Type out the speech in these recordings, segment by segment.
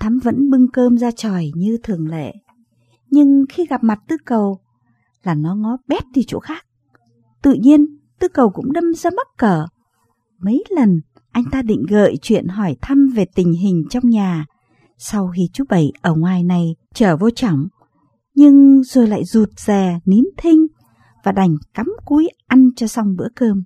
thắm vẫn bưng cơm ra tròi như thường lệ. Nhưng khi gặp mặt tư cầu là nó ngó bét đi chỗ khác. Tự nhiên, tư cầu cũng đâm ra mắc cỡ. Mấy lần anh ta định gợi chuyện hỏi thăm về tình hình trong nhà sau khi chú Bảy ở ngoài này trở vô trọng. Nhưng rồi lại rụt rè, nín thinh và đành cắm cúi ăn cho xong bữa cơm.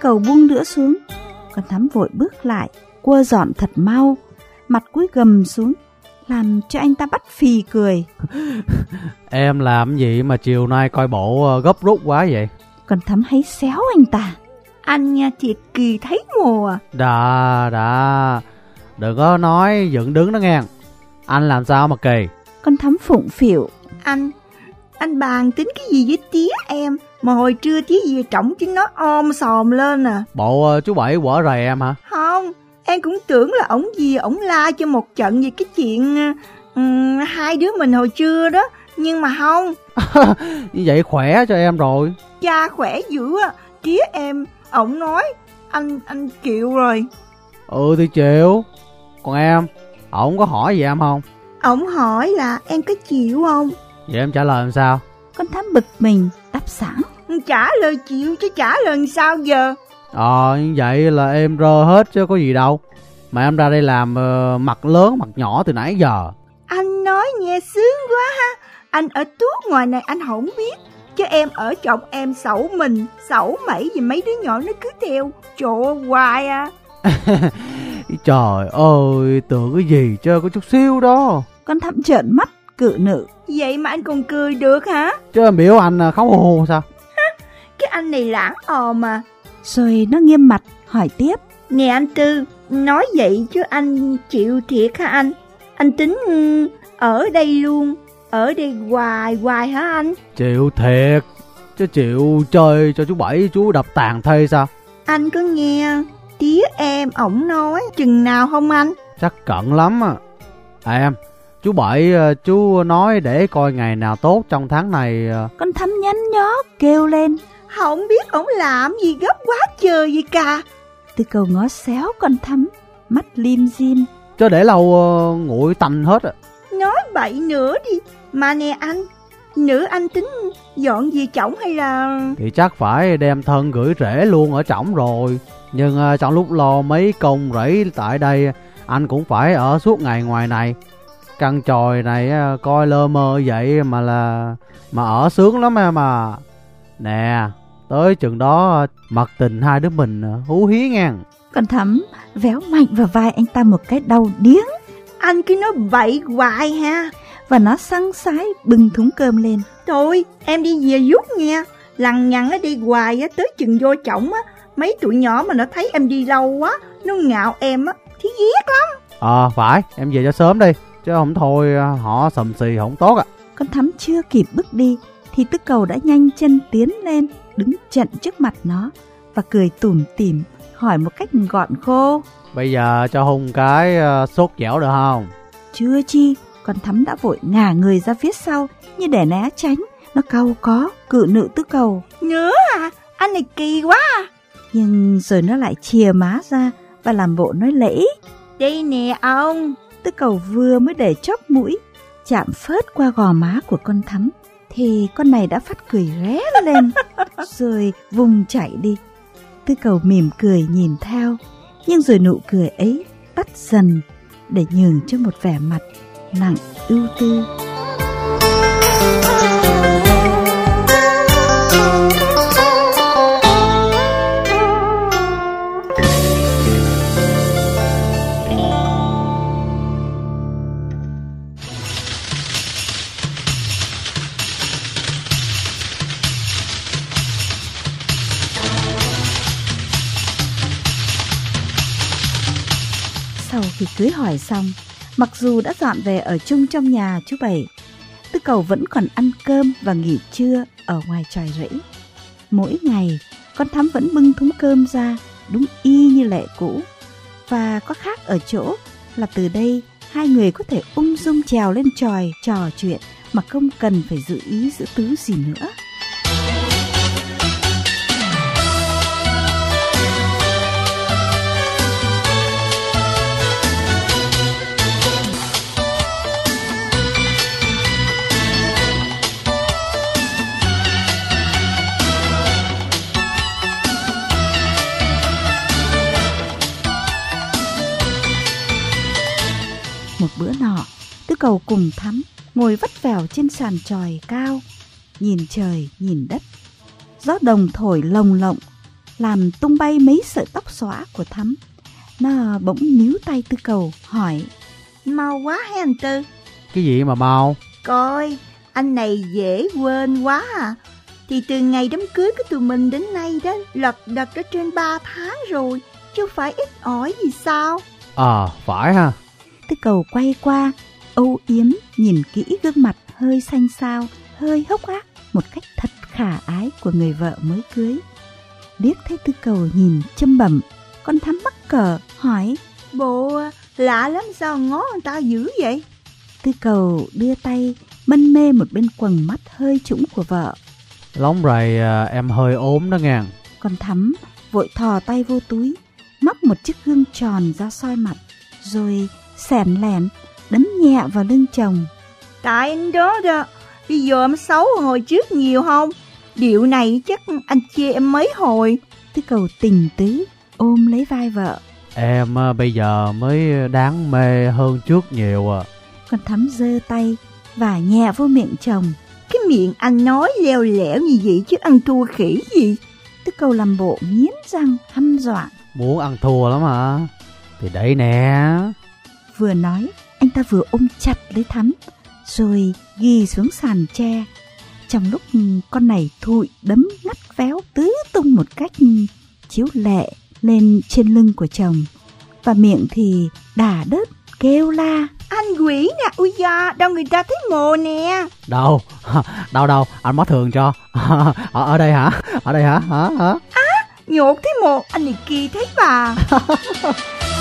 Cầu buông đũa xuống, con thắm vội bước lại, quơ dọn thật mau, mặt cúi gầm xuống, làm cho anh ta bắt phì cười. Em làm gì mà chiều nay coi bộ ờ, gấp rút quá vậy? Con thắm hay xéo anh ta. Anh nha thiệt kỳ thấy mùa. Đã, đã. Đừng có nói dựng đứng đó nghe. Anh làm sao mà kỳ? Con thắm phụng phịu. Anh, anh bàn tính cái gì với tía em mà hồi trưa tía về trọng chứ nó om sòm lên à. Bộ ờ, chú Bảy quở rầy em hả? Không, em cũng tưởng là ổng gì ổng la cho một trận về cái chuyện um, hai đứa mình hồi trưa đó. Nhưng mà không, Như vậy khỏe cho em rồi. cha khỏe dữ á. Tía em, ổng nói, anh anh chịu rồi. Ừ thì chịu. Còn em, ổng có hỏi gì em không? Ổng hỏi là em có chịu không? Vậy em trả lời làm sao? Con thắm bực mình, đáp sẵn. Trả lời chịu chứ trả lời sao giờ? Ờ, như vậy là em rơ hết chứ có gì đâu. Mà em ra đây làm ờ, mặt lớn mặt nhỏ từ nãy giờ. Anh nói nghe sướng quá ha. Anh ở tuốt ngoài này anh không biết. Chứ em ở trọng em xấu mình, xấu mẩy vì mấy đứa nhỏ nó cứ theo trộ hoài à. Trời ơi, tưởng cái gì chứ có chút xíu đó. Con thắm trợn mắt, cự nữ. Vậy mà anh còn cười được hả? Chứ em biểu anh à, khóc hô hô sao? Cái anh này lãng ò mà. Rồi nó nghiêm mặt, hỏi tiếp. Nè anh Tư, nói vậy chứ anh chịu thiệt hả anh? Anh tính ừ, ở đây luôn, ở đây hoài hoài hả anh? Chịu thiệt. Chứ chịu chơi cho chú Bảy chú đập tàn thây sao? Anh có nghe tía em ổng nói chừng nào không anh? Chắc cận lắm à. À em, chú Bảy à, chú nói để coi ngày nào tốt trong tháng này. à, Con thắm nhắn nhó, kêu lên. Không biết ổng làm gì gấp quá trời gì cả. Tư cầu ngó xéo con thắm, mắt lim dim. Chứ để lâu ờ, nguội tành hết à. Nói bậy nữa đi. Mà nè anh, nữ anh tính dọn về chổng hay là... Thì chắc phải đem thân gửi rễ luôn ở trỏng rồi. Nhưng trong lúc lo mấy công rẫy tại đây, anh cũng phải ở suốt ngày ngoài này. Căn tròi này à, coi lơ mơ vậy mà là mà ở sướng lắm em mà. Nè, tới chừng đó mặt tình hai đứa mình à, hú hí ngang. Con thắm véo mạnh vào vai anh ta một cái đau điếng. Anh cứ nói bậy hoài ha. Và nó săng sái bưng thúng cơm lên. Thôi, em đi về giúp nha. Lằng nhằng đi hoài á, tới chừng vô chổng á. Mấy tụi nhỏ mà nó thấy em đi lâu quá, nó ngạo em á, thì ghét lắm. Ờ phải, em về cho sớm đi. Chứ không thôi à, họ sầm xì không tốt ạ. Con thắm chưa kịp bước đi thì tư cầu đã nhanh chân tiến lên, đứng chặn trước mặt nó và cười tủm tỉm hỏi một cách gọn khô. Bây giờ cho Hùng cái à, sốt dẻo được không? Chưa chi, con thắm đã vội ngả người ra phía sau như để né tránh. Nó cau có, cự nữ tư cầu. Nữa à, anh này kỳ quá à. Nhưng rồi nó lại chìa má ra và làm bộ nói lễ. Đây nè ông. Tư cầu vừa mới để chóp mũi, chạm phớt qua gò má của con thắm. Thì con này đã phát cười ré lên, rồi vùng chạy đi. Tư cầu mỉm cười nhìn theo, nhưng rồi nụ cười ấy tắt dần để nhường cho một vẻ mặt nặng ưu tư. Khi cưới hỏi xong, mặc dù đã dọn về ở chung trong nhà chú Bảy, Tư cầu vẫn còn ăn cơm và nghỉ trưa ở ngoài tròi rẫy. Mỗi ngày, con thắm vẫn bưng thúng cơm ra, đúng y như lệ cũ. Và có khác ở chỗ là từ đây hai người có thể ung dung trèo lên tròi trò chuyện mà không cần phải giữ ý giữ tứ gì nữa. Một bữa nọ, Tư cầu cùng thắm ngồi vắt vẻo trên sàn tròi cao, nhìn trời nhìn đất. Gió đồng thổi lồng lộng, làm tung bay mấy sợi tóc xõa của thắm. Nó bỗng níu tay tư cầu hỏi Mau quá hay anh Tư. Cái gì mà mau? Coi anh này dễ quên quá à. Thì từ ngày đám cưới của tụi mình đến nay đó Lật đật đã trên 3 tháng rồi Chứ phải ít ỏi gì sao? À, phải ha Tư cầu quay qua âu yếm nhìn kỹ gương mặt hơi xanh xao Hơi hốc ác một cách thật khả ái của người vợ mới cưới. Liếc thấy tư cầu nhìn châm bẩm Con thắm mắc cờ hỏi Bộ lạ lắm sao ngó người ta dữ vậy? Tư cầu đưa tay mân mê một bên quần mắt hơi trũng của vợ. Lóng rầy à, em hơi ốm đó ngàn. Con thắm vội thò tay vô túi Móc một chiếc gương tròn ra soi mặt Rồi xẻn lẻn đấm nhẹ vào lưng chồng. Tại anh đó đó Bây giờ em xấu hồi trước nhiều không? Điệu này chắc anh chê em mấy hồi. Tư cầu tình tứ ôm lấy vai vợ. Em à, bây giờ mới đáng mê hơn trước nhiều à. Con thắm giơ tay và nhẹ vô miệng chồng. Cái miệng anh nói leo lẻo như vậy chứ ăn thua khỉ gì? Tư cầu làm bộ nghiến răng hăm dọa. Muốn ăn thua lắm hả? Thì đấy nè Vừa nói anh ta vừa ôm chặt lấy thắm Rồi ghi xuống sàn tre. Trong lúc con này thụi đấm ngắt véo tứ tung một cách chiếu lệ lên trên lưng của chồng Và miệng thì đà đớt kêu la. Anh quỷ nè, ui da, đâu người ta thấy mồ nè. Đâu, đâu đâu, anh mất thường cho. Ở, ở đây hả, ở đây hả, hả, hả? Á, nhột thấy mồ, anh này kia thấy bà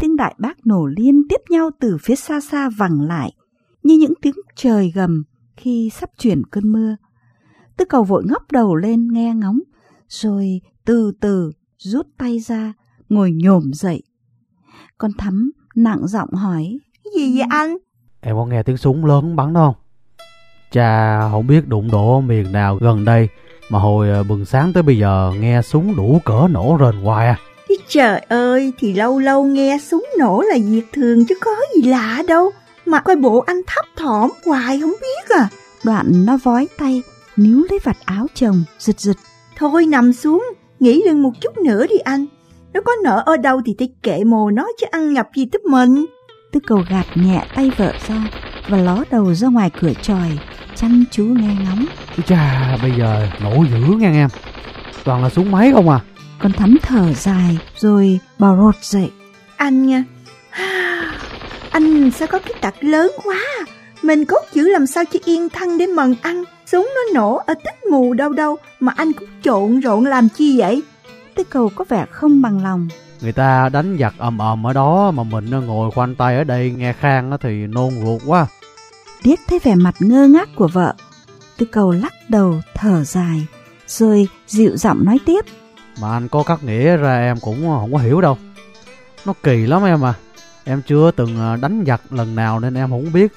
tiếng đại bác nổ liên tiếp nhau từ phía xa xa vẳng lại, như những tiếng trời gầm khi sắp chuyển cơn mưa. Tư cầu vội ngóc đầu lên nghe ngóng, rồi từ từ rút tay ra, ngồi nhổm dậy. Con thắm nặng giọng hỏi, Cái gì vậy anh? Em có nghe tiếng súng lớn bắn đó không? Cha không biết đụng độ miền nào gần đây mà hồi ờ, bừng sáng tới bây giờ nghe súng đủ cỡ nổ rền hoài à. Ý trời ơi, thì lâu lâu nghe súng nổ là việc thường chứ có gì lạ đâu. Mà coi bộ anh thấp thỏm hoài không biết à. Đoạn nó vói tay, níu lấy vạt áo chồng, giật giật. Thôi nằm xuống, nghỉ lưng một chút nữa đi anh. Nó có nợ ở đâu thì thấy kệ mồ nó chứ ăn nhập gì tới mình. Tư cầu gạt nhẹ tay vợ ra và ló đầu ra ngoài cửa tròi, chăm chú nghe ngóng. Cha bây giờ nổ dữ nha em Toàn là súng máy không à Con thắm thở dài rồi bò rột dậy. Anh nha. Anh sao có cái tật lớn quá à? Mình cốt chữ làm sao cho yên thân để mần ăn. Súng nó nổ ở tích mù đâu đâu mà anh cũng trộn rộn làm chi vậy? Tư cầu có vẻ không bằng lòng. Người ta đánh giặc ầm ầm ở đó mà mình ngồi khoanh tay ở đây nghe khang á thì nôn ruột quá Liếc thấy vẻ mặt ngơ ngác của vợ. Tư cầu lắc đầu thở dài rồi dịu giọng nói tiếp. Mà anh có cắt nghĩa ra em cũng không có hiểu đâu Nó kỳ lắm em à Em chưa từng à, đánh giặc lần nào nên em không biết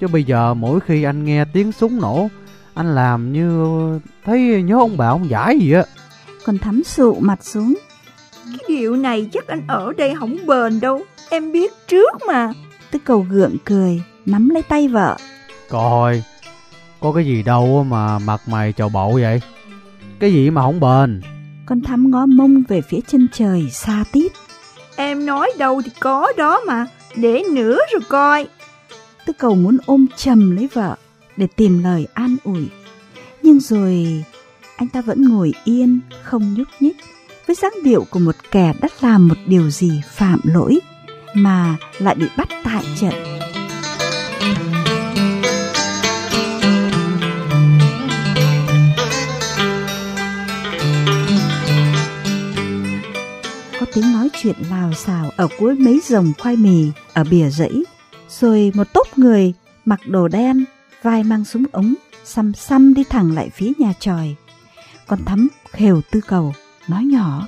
Chứ bây giờ mỗi khi anh nghe tiếng súng nổ Anh làm như thấy nhớ ông bà ông giải gì á Con thắm sụ mặt xuống. Cái điệu này chắc anh ở đây không bền đâu. Em biết trước mà. Tư cầu gượng cười, nắm lấy tay vợ. Coi Có cái gì đâu mà mặt mày trầu bậu vậy Cái gì mà không bền Con thắm ngó mông về phía chân trời xa tít. Em nói đâu thì có đó mà. Để nữa rồi coi. Tư cầu muốn ôm chầm lấy vợ, để tìm lời an ủi. Nhưng rồi anh ta vẫn ngồi yên, không nhúc nhích, với dáng điệu của một kẻ đã làm một điều gì phạm lỗi mà lại bị bắt tại trận. Tiếng nói chuyện lào xào ở cuối mấy dòng khoai mì ở bìa rẫy, rồi một tốp người mặc đồ đen, vai mang súng ống, xăm xăm đi thẳng lại phía nhà tròi. Con thắm khều tư cầu, nói nhỏ.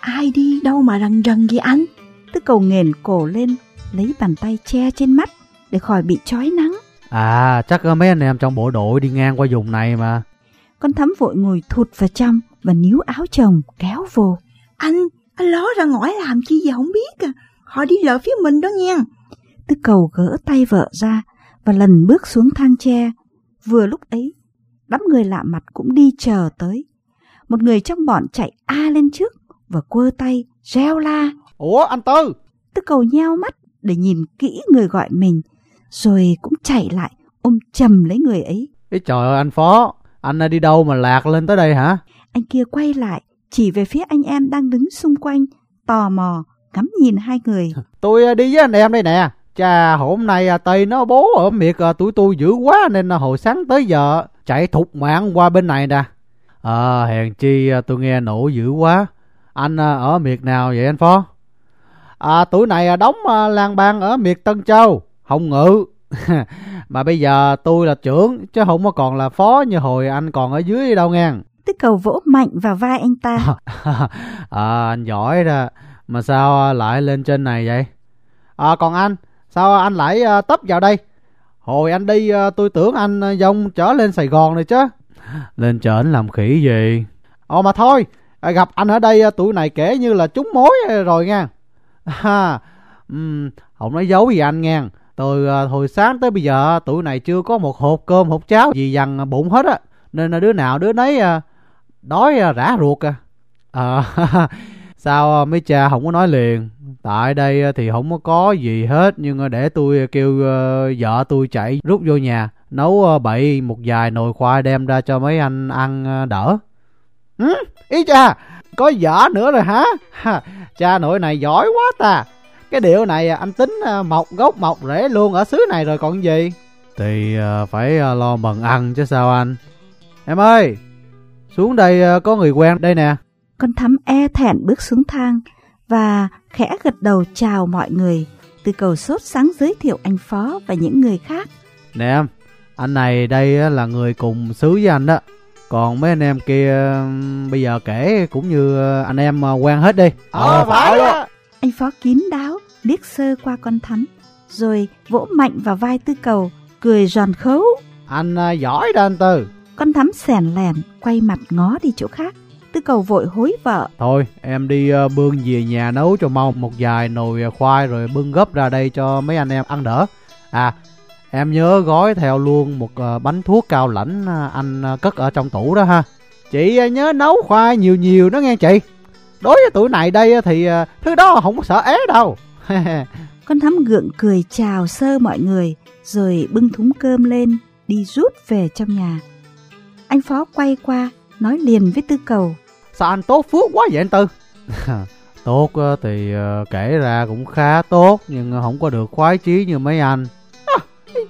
Ai đi đâu mà rần rần vậy anh? Tư cầu nghền cổ lên, lấy bàn tay che trên mắt để khỏi bị chói nắng. À, chắc mấy anh em trong bộ đội đi ngang qua vùng này mà. Con thắm vội ngồi thụt vào trong và níu áo chồng kéo vô. Anh, anh ló ra ngõ làm chi vậy không biết à. Họ đi lỡ phía mình đó nha. Tư cầu gỡ tay vợ ra và lần bước xuống thang tre. Vừa lúc ấy, đám người lạ mặt cũng đi chờ tới. Một người trong bọn chạy a lên trước và quơ tay, reo la. Ủa anh Tư? Tư cầu nheo mắt để nhìn kỹ người gọi mình, rồi cũng chạy lại ôm chầm lấy người ấy. Ý trời ơi anh Phó, anh đi đâu mà lạc lên tới đây hả? Anh kia quay lại, chỉ về phía anh em đang đứng xung quanh, tò mò, ngắm nhìn hai người. Tôi đi với anh em đây nè. Chà, hôm nay à, Tây nó bố ở miệt à, tụi tôi dữ quá nên à, hồi sáng tới giờ chạy thục mạng qua bên này nè. À, hèn chi tôi nghe nổ dữ quá. Anh ở miệt nào vậy anh Phó? À, tuổi này đóng làng bang ở miệt Tân Châu, Hồng Ngự. mà bây giờ tôi là trưởng chứ không có còn là phó như hồi anh còn ở dưới đâu nghe. Tức cầu vỗ mạnh vào vai anh ta. à, anh giỏi ra. Mà sao lại lên trên này vậy? À, còn anh, sao anh lại uh, tấp vào đây? Hồi anh đi uh, tôi tưởng anh uh, dông trở lên Sài Gòn này chứ. Lên trển làm khỉ gì? Ồ mà thôi, gặp anh ở đây tuổi này kể như là trúng mối rồi nha. Ha, um, không nói giấu gì anh nghe. Từ hồi sáng tới bây giờ tuổi này chưa có một hộp cơm hộp cháo gì dằn bụng hết á. Nên đứa nào đứa nấy đói à, rã ruột à. Ờ, à, sao mấy cha không có nói liền? Tại đây à, thì không có gì hết nhưng à, để tôi kêu vợ tôi chạy rút vô nhà nấu bậy một vài nồi khoai đem ra cho mấy anh ăn đỡ. Ừ, ý cha, có vợ nữa rồi hả? cha nội này giỏi quá ta. Cái điệu này anh tính mọc gốc mọc rễ luôn ở xứ này rồi còn gì? Thì phải lo mần ăn chứ sao anh? Em ơi, xuống đây có người quen đây nè. Con thắm e thẹn bước xuống thang và khẽ gật đầu chào mọi người. Từ cầu sốt sáng giới thiệu anh Phó và những người khác. Nè em, anh này đây là người cùng xứ với anh đó. Còn mấy anh em kia bây giờ kể cũng như anh em quen hết đi. Ờ, à, phải đó. Anh Phó kín đáo, liếc sơ qua con thắm, rồi vỗ mạnh vào vai tư cầu, cười giòn khấu. Anh giỏi đó anh Tư. Con thắm sèn lèn, quay mặt ngó đi chỗ khác. Tư cầu vội hối vợ. Thôi em đi uh, bưng về nhà nấu cho mau một vài nồi khoai rồi bưng gấp ra đây cho mấy anh em ăn đỡ. À em nhớ gói theo luôn một uh, bánh thuốc cao lãnh uh, anh cất ở trong tủ đó ha. Chị nhớ nấu khoai nhiều nhiều đó nghe chị. Đối với tuổi này đây thì thứ đó không có sợ ế đâu. Con thắm gượng cười chào sơ mọi người rồi bưng thúng cơm lên đi rút về trong nhà. Anh Phó quay qua nói liền với Tư Cầu. Sao anh tốt phước quá vậy anh Tư? tốt thì kể ra cũng khá tốt nhưng không có được khoái chí như mấy anh. À,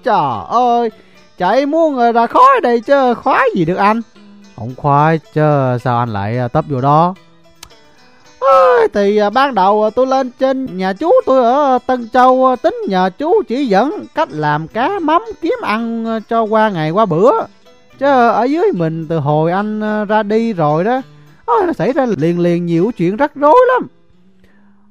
trời ơi, chạy muốn ra khói đây chứ khoái gì được anh? Không khoái chứ sao anh lại tấp vô đó? À, thì ban đầu tôi lên trên nhà chú tôi ở Tân Châu tính nhờ chú chỉ dẫn cách làm cá mắm kiếm ăn cho qua ngày qua bữa. Chứ ở dưới mình từ hồi anh ờ, ra đi rồi đó Ôi, nó xảy ra liền liền nhiều chuyện rắc rối lắm.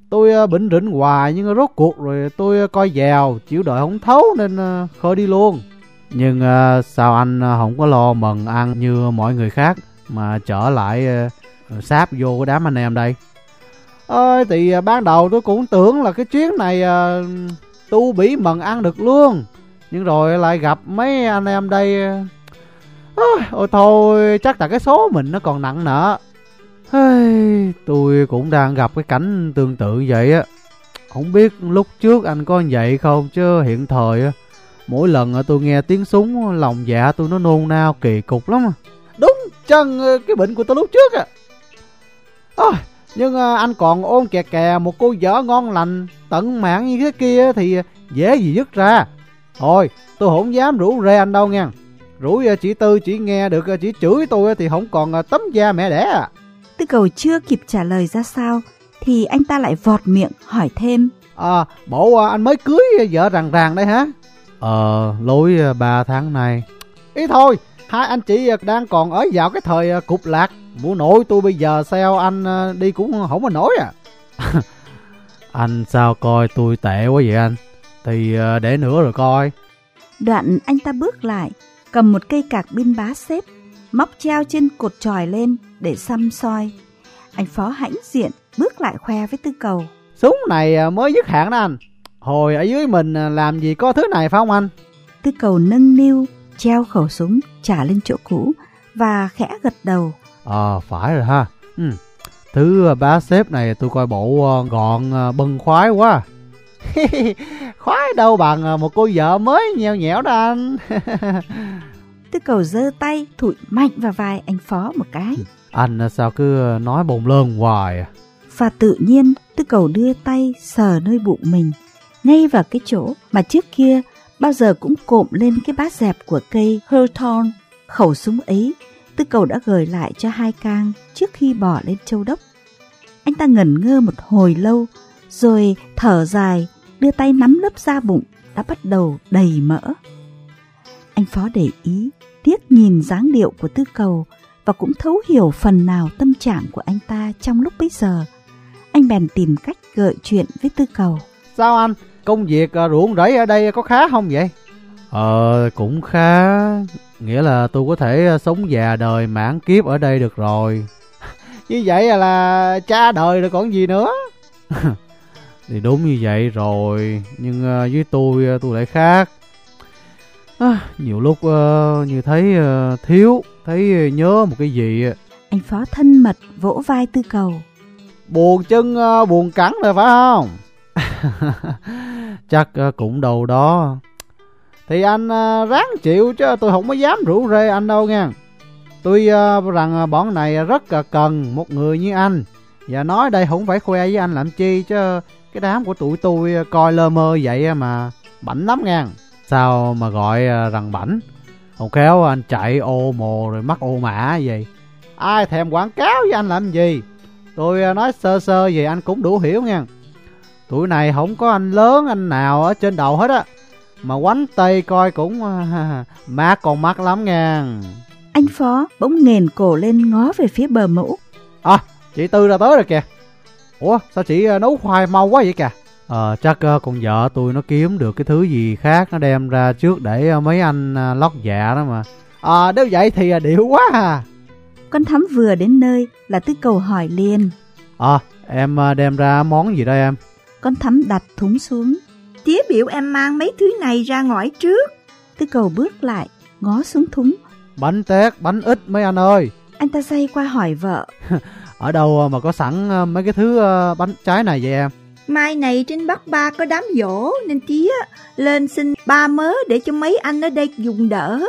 Tôi ờ, bệnh rỉnh hoài nhưng rốt cuộc rồi tôi ờ, coi dèo Chịu đợi không thấu nên khơi đi luôn. Nhưng sao anh không có lo mần ăn như mọi người khác Mà trở lại sáp vô cái đám anh em đây? Ơi thì ban đầu tôi cũng tưởng là cái chuyến này tu bị mần ăn được luôn Nhưng rồi lại gặp mấy anh em đây Ôi thôi chắc là cái số mình nó còn nặng nợ. Tôi cũng đang gặp cái cảnh tương tự vậy á. Không biết lúc trước anh có vậy không chứ hiện thời á Mỗi lần tôi nghe tiếng súng lòng dạ tôi nó nôn nao kỳ cục lắm. Đúng chân ờ, cái bệnh của tôi lúc trước à, à Nhưng ờ, anh còn ôm kè kè một cô vợ ngon lành Tận mạng như thế kia thì dễ gì dứt ra. Thôi tôi không dám rủ rê anh đâu nha. Rủ chị Tư chỉ nghe được chỉ chửi tôi thì không còn tấm da mẹ đẻ. À Tư cầu chưa kịp trả lời ra sao Thì anh ta lại vọt miệng hỏi thêm. À bộ anh mới cưới vợ ràng ràng đây hả? Ờ lối 3 tháng này. Ý thôi Hai anh chị đang còn ở vào cái thời cục lạc. Mụ nội tôi bây giờ sao anh đi cũng không có nổi à. Anh sao coi tôi tệ quá vậy anh? Thì để nữa rồi coi. Đoạn anh ta bước lại Cầm một cây cạc pin bá xếp Móc treo trên cột tròi lên để xăm soi. Anh phó hãnh diện bước lại khoe với tư cầu. Súng này mới dứt hạn đó anh. Hồi ở dưới mình làm gì có thứ này phải không anh? Tư cầu nâng niu Treo khẩu súng trả lên chỗ cũ Và khẽ gật đầu. Ờ à, phải rồi ha. Ừ. Thứ bá xếp này tôi coi bộ gọn bân khoái quá Khoái đâu bằng một cô vợ mới nheo nhẽo đó anh. Tư cầu giơ tay thụi mạnh vào vai anh Phó một cái. Anh sao cứ nói bồn lơn hoài à? Và tự nhiên tư cầu đưa tay sờ nơi bụng mình Ngay vào cái chỗ mà trước kia bao giờ cũng cộm lên cái bát dẹp của cây Hurton Khẩu súng ấy tư cầu đã gửi lại cho hai cang trước khi bỏ lên châu đốc. Anh ta ngẩn ngơ một hồi lâu Rồi thở dài đưa tay nắm lớp da bụng đã bắt đầu đầy mỡ. Anh Phó để ý, tiếc nhìn dáng điệu của tư cầu và cũng thấu hiểu phần nào tâm trạng của anh ta trong lúc bấy giờ. Anh bèn tìm cách gợi chuyện với tư cầu. Sao anh? Công việc à, ruộng rẫy ở đây có khá không vậy? Ờ, cũng khá. Nghĩa là tôi có thể à, sống già đời mãn kiếp ở đây được rồi. Như vậy là cha đời rồi còn gì nữa. Thì đúng như vậy rồi Nhưng uh, với tôi uh, tôi lại khác. À, Nhiều lúc uh, như thấy uh, thiếu Thấy uh, nhớ một cái gì Anh Phó thân mật vỗ vai tư cầu. Buồn chân uh, buồn cẳng rồi phải không? Chắc uh, cũng đâu đó. Thì anh uh, ráng chịu chứ tôi không có dám rủ rê anh đâu nha. Tôi uh, rằng bọn này rất là cần một người như anh. Và nói đây không phải khoe với anh làm chi chứ cái đám của tụi tôi ờ, coi lơ mơ vậy mà bảnh lắm nha Sao mà gọi ờ, rằng bảnh? Không khéo anh chạy ô mồ rồi mắc ô mã vậy. Ai thèm quảng cáo với anh làm gì? Tôi ờ, nói sơ sơ về anh cũng đủ hiểu nha Tụi này không có anh lớn anh nào ở trên đầu hết á. Mà quánh tay coi cũng mát còn mắt lắm nha Anh Phó bỗng nghền cổ lên ngó về phía bờ mũ. À chị Tư ra tới rồi kìa Ủa sao chị ờ, nấu khoai mau quá vậy kìa? Ờ chắc ờ, con vợ tôi nó kiếm được cái thứ gì khác Nó đem ra trước để ờ, mấy anh lót dạ đó mà. À nếu vậy thì điệu quá à. Con Thắm vừa đến nơi là Tư Cầu hỏi liền. À em đem ra món gì đây em? Con Thắm đặt thúng xuống. Tía biểu em mang mấy thứ này ra ngoài trước. Tư Cầu bước lại ngó xuống thúng. Bánh tét bánh ít mấy anh ơi. Anh ta say qua hỏi vợ Ở đâu mà có sẵn ờ, mấy cái thứ ờ, bánh trái này vậy em? Mai này trên Bắc Ba có đám dỗ nên tía lên xin ba mớ để cho mấy anh ở đây dùng đỡ.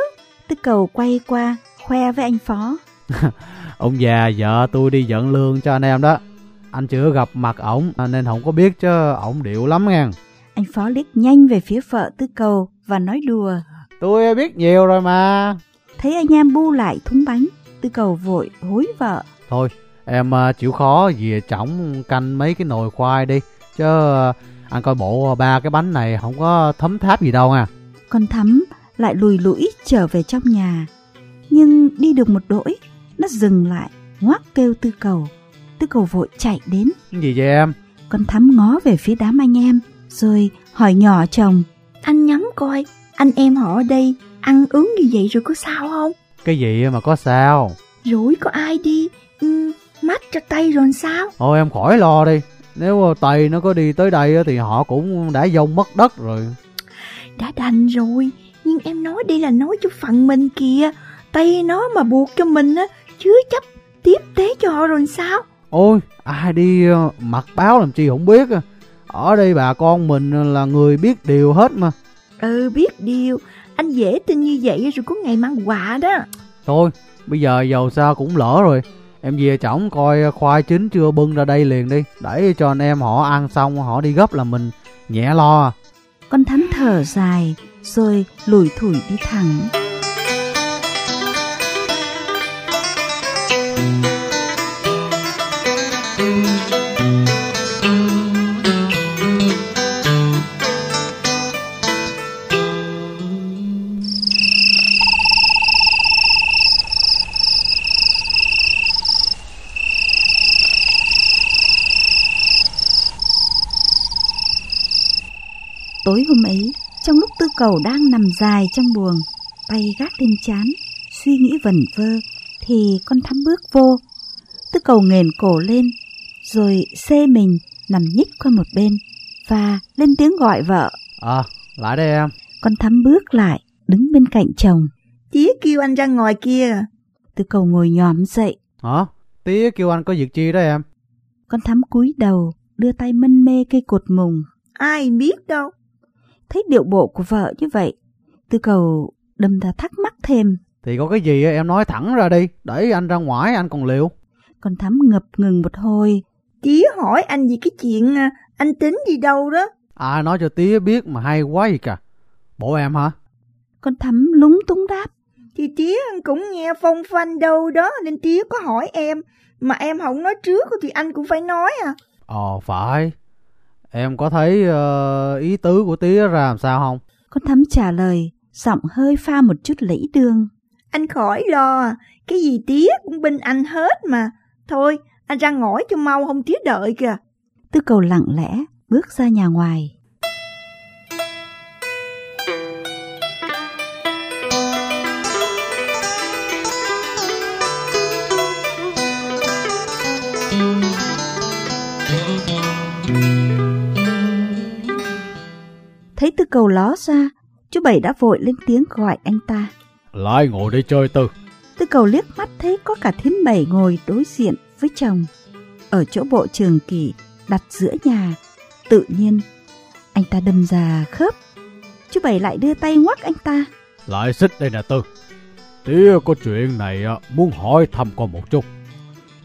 Tư cầu quay qua khoe với anh Phó. ông già vợ tôi đi dẫn lương cho anh em đó. Anh chưa gặp mặt ổng nên không có biết chứ ổng điệu lắm nha. Anh Phó liếc nhanh về phía vợ Tư cầu và nói đùa. Tôi biết nhiều rồi mà. Thấy anh em bu lại thúng bánh, Tư cầu vội hối vợ. Thôi Em uh, chịu khó về trỏng canh mấy cái nồi khoai đi. Chứ uh, anh coi bộ ba cái bánh này không có thấm tháp gì đâu à Con thắm lại lùi lũi trở về trong nhà. Nhưng đi được một đỗi Nó dừng lại ngoác kêu tư cầu. Tư cầu vội chạy đến. Gì vậy em? Con thắm ngó về phía đám anh em Rồi hỏi nhỏ chồng. Anh nhắm coi Anh em họ ở đây ăn uống như vậy rồi có sao không? Cái gì mà có sao? Rủi có ai đi? Um, mắt cho tay rồi sao? Thôi em khỏi lo đi. Nếu tay nó có đi tới đây thì họ cũng đã dông mất đất rồi. Đã đành rồi. Nhưng em nói đây là nói cho phận mình kìa. Tay nó mà buộc cho mình á Chứa chấp tiếp tế cho họ rồi sao? Ôi ai đi ờ, mặc báo làm chi không biết Ở đây bà con mình là người biết điều hết mà. Ừ biết điều, anh dễ tin như vậy rồi có ngày mang quà đó. Thôi, bây giờ dầu sao cũng lỡ rồi. Em về chổng coi khoai chín chưa bưng ra đây liền đi. Để cho anh em họ ăn xong, họ đi gấp là mình nhẹ lo. Con thắm thở dài, rồi lủi thủi đi thẳng. Cầu đang nằm dài trong buồng, tay gác lên chán, suy nghĩ vẩn vơ, thì con thắm bước vô. Tư cầu nghền cổ lên, rồi xê mình nằm nhích qua một bên, và lên tiếng gọi vợ. À, lại đây em. Con thắm bước lại, đứng bên cạnh chồng. Tía kêu anh ra ngoài kia. Tư cầu ngồi nhòm dậy. Hả? Tía kêu anh có việc chi đó em. Con thắm cúi đầu, đưa tay mân mê cây cột mùng. Ai biết đâu. Thấy điệu bộ của vợ như vậy, tư cầu đâm ra thắc mắc thêm. Thì có cái gì em nói thẳng ra đi, để anh ra ngoài anh còn liệu. Con thắm ngập ngừng một hồi. Tía hỏi anh gì cái chuyện à, anh tính gì đâu đó. À nói cho tía biết mà hay quá gì cả. Bộ em hả? Con thắm lúng túng đáp. Thì tía cũng nghe phong phanh đâu đó nên tía có hỏi em. Mà em không nói trước thì anh cũng phải nói à. Ờ phải. Em có thấy uh, ý tứ của tía ra làm sao không? Con thắm trả lời, giọng hơi pha một chút lẫy đường. Anh khỏi lo, cái gì tía cũng bên anh hết mà. Thôi, anh ra ngõ cho mau không tía đợi kìa. Tư cầu lặng lẽ, bước ra nhà ngoài. Thấy tư cầu ló ra, chú Bảy đã vội lên tiếng gọi anh ta. Lại ngồi đây chơi tư. Tư cầu liếc mắt thấy có cả thím Bảy ngồi đối diện với chồng. Ở chỗ bộ trường kỳ đặt giữa nhà, tự nhiên anh ta đâm ra khớp. Chú Bảy lại đưa tay ngoắc anh ta. Lại xích đây nè Tư. Tía có chuyện này muốn hỏi thăm con một chút.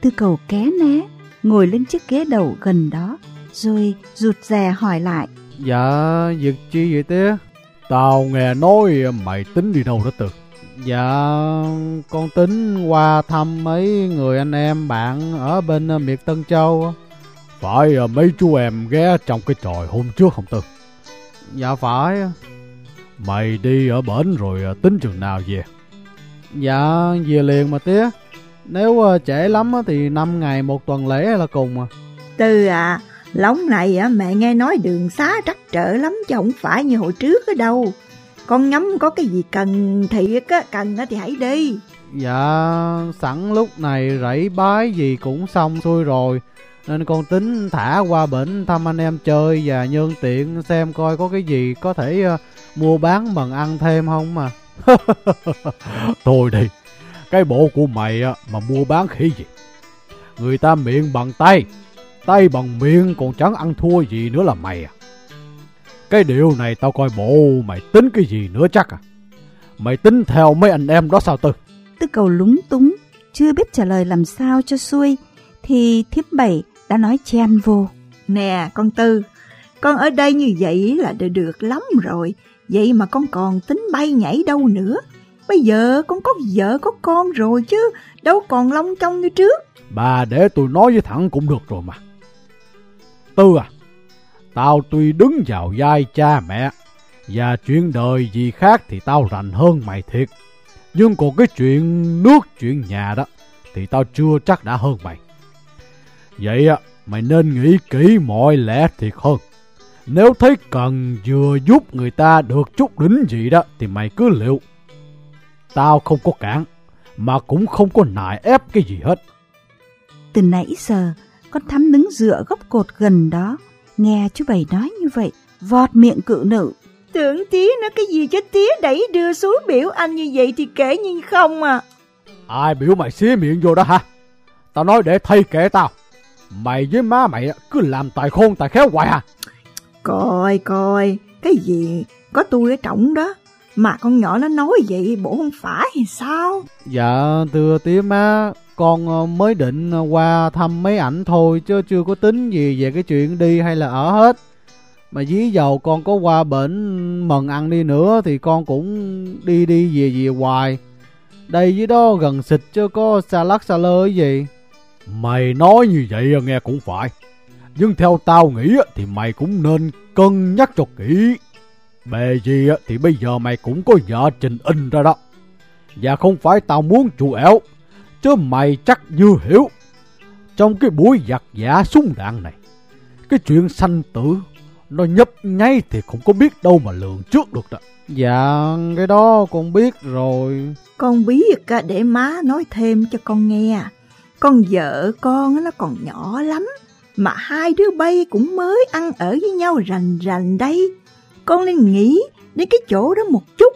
Tư cầu ké né, ngồi lên chiếc ghế đầu gần đó, rồi rụt rè hỏi lại. Dạ, việc chi vậy tía? Tao nghe nói mày tính đi đâu đó Tư. Dạ, con tính qua thăm mấy người anh em bạn ở bên miệt Tân Châu. Phải mấy chú em ghé trong cái tròi hôm trước không Tư? Dạ phải. Mày đi ở bển rồi tính chừng nào về? Dạ, về liền mà tía. Nếu trễ lắm thì 5 ngày một tuần lễ là cùng à. Tư à, lóng này á mẹ nghe nói đường xá trắc trở lắm chứ không phải như hồi trước ở đâu. Con ngắm có cái gì cần thiệt á, cần á thì hãy đi. Dạ, sẵn lúc này rẫy bái gì cũng xong xuôi rồi. Nên con tính thả qua bển thăm anh em chơi và nhân tiện xem coi có cái gì có thể uh, mua bán bằng ăn thêm không mà. Thôi đi, cái bộ của mày mà mua bán khỉ gì. Người ta miệng bằng tay, tay bằng miệng còn chẳng ăn thua gì nữa là mày à. Cái điều này tao coi bộ mày tính cái gì nữa chắc à. Mày tính theo mấy anh em đó sao Tư? Tư cầu lúng túng, chưa biết trả lời làm sao cho xuôi, thì thiếp bảy đã nói chen vô. Nè con Tư, con ở đây như vậy là đã được lắm rồi. Vậy mà con còn tính bay nhảy đâu nữa. Bây giờ con có vợ có con rồi chứ, đâu còn long trong như trước. Bà để tôi nói với thẳng cũng được rồi mà. Tư à, tao tuy đứng vào vai cha mẹ, và chuyện đời gì khác thì tao rành hơn mày thiệt. Nhưng còn cái chuyện nước, chuyện nhà đó, thì tao chưa chắc đã hơn mày. Vậy á, mày nên nghĩ kỹ mọi lẽ thiệt hơn. Nếu thấy cần vừa giúp người ta được chút đỉnh gì đó thì mày cứ liệu. Tao không có cản, mà cũng không có nại ép cái gì hết. Từ nãy giờ, con thắm đứng dựa gốc cột gần đó, nghe chú Bảy nói như vậy, vọt miệng cự nữ. Tưởng tía nói cái gì cho tía đẩy đưa xuống biểu anh như vậy thì kể như không à. Ai biểu mày xía miệng vô đó hả? Tao nói để thay kệ tao. Mày với má mày cứ làm tài khôn tài khéo hoài à? Coi coi, cái gì có tôi ở trọng đó. Mà con nhỏ nó nói vậy bộ không phải thì sao? Dạ thưa tía má con ờ, mới định ờ, qua thăm mấy ảnh thôi Chứ chưa có tính gì về cái chuyện đi hay là ở hết. Mà dí dầu con có qua bển mần ăn đi nữa Thì con cũng đi đi về về hoài. Đây với đó gần xịt chứ có xa lắc xa lơ cái gì. Mày nói như vậy nghe cũng phải. Nhưng theo tao nghĩ thì mày cũng nên cân nhắc cho kỹ. Bề gì thì bây giờ mày cũng có vợ trình in ra đó. Và không phải tao muốn chủ ẻo Chứ mày chắc như hiểu Trong cái buổi giặc giả súng đạn này Cái chuyện sanh tử Nó nhấp nháy thì không có biết đâu mà lường trước được đó Dạ cái đó con biết rồi Con biết á, để má nói thêm cho con nghe. Con vợ con á, nó còn nhỏ lắm. Mà hai đứa bay cũng mới ăn ở với nhau rành rành đây. Con nên nghĩ đến cái chỗ đó một chút.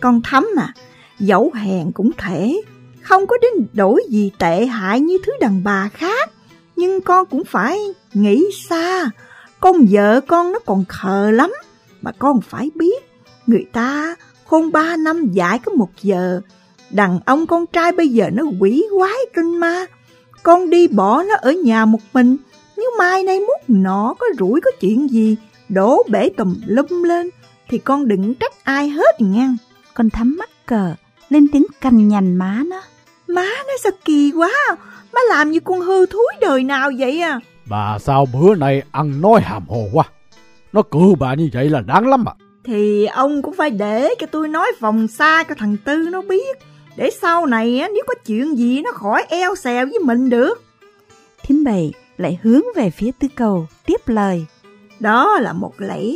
Con thấm à, dẫu hèn cũng thể. Không có đến đổi gì tệ hại như thứ đàn bà khác. Nhưng con cũng phải nghĩ xa. Con vợ con nó còn khờ lắm. Mà con phải biết, người ta khôn ba năm dạy có một giờ. Đàn ông con trai bây giờ nó quỷ quái kinh ma. Con đi bỏ nó ở nhà một mình. Nếu mai nay mốt nó có rủi có chuyện gì, đổ bể tùm lum lên, thì con đừng trách ai hết nha Con thắm mắt cờ, lên tiếng canh nhành má nó. Má nó sao kỳ quá, má làm như con hư thúi đời nào vậy à. Bà sao bữa nay ăn nói hàm hồ quá Nó cự bà như vậy là đáng lắm à Thì ông cũng phải để cho tôi nói vòng xa cho thằng Tư nó biết. Để sau này á, nếu có chuyện gì nó khỏi eo xèo với mình được. Thím bảy lại hướng về phía tư cầu, tiếp lời. Đó là một lẽ,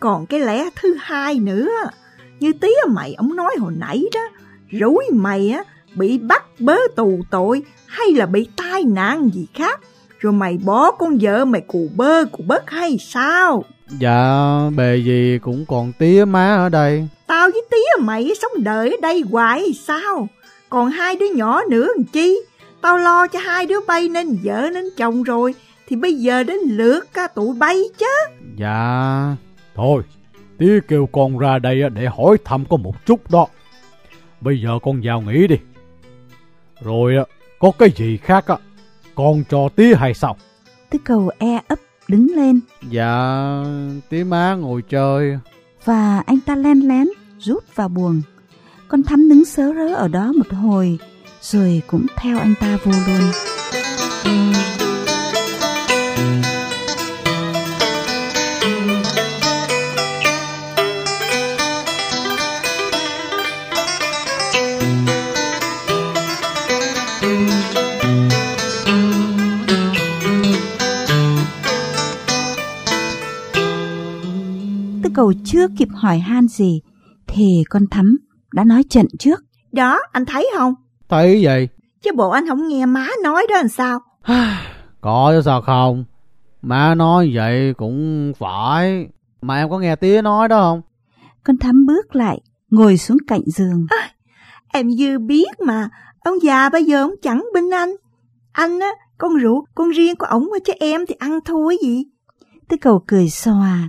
còn cái lẽ thứ hai nữa, như tía mày ông nói hồi nãy đó, rủi mày á bị bắt bớ tù tội hay là bị tai nạn gì khác, rồi mày bỏ con vợ mày cù bơ cù bớt hay sao? Dạ bề gì cũng còn tía má ở đây Tao với tía mày sống đời ở đây hoài sao? Còn hai đứa nhỏ nữa làm chi? Tao lo cho hai đứa bay nên vợ nên chồng rồi, thì bây giờ đến lượt cả tụi bay chứ. Dạ Thôi Tía kêu con ra đây để hỏi thăm có một chút đó Bây giờ con vào nghỉ đi Rồi á, có cái gì khác á Con cho tía hay sao Tư cầu e ấp đứng lên Dạ tía má ngồi chơi và anh ta len lén rút vào buồng. Con thắm đứng sớ rớ ở đó một hồi rồi cũng theo anh ta vô luôn. Cầu chưa kịp hỏi han gì thì con thắm đã nói trận trước. Đó, anh thấy không? Thấy vậy Chứ bộ anh không nghe má nói đó làm sao? Có chứ sao không Má nói vậy cũng phải Mà em có nghe tía nói đó không Con thắm bước lại, ngồi xuống cạnh giường. Em dư biết mà, ông già bây giờ ông chẳng bên anh. Anh á, con rượu, con riêng của ổng chứ em thì ăn thua gì. Tư cầu cười xòa,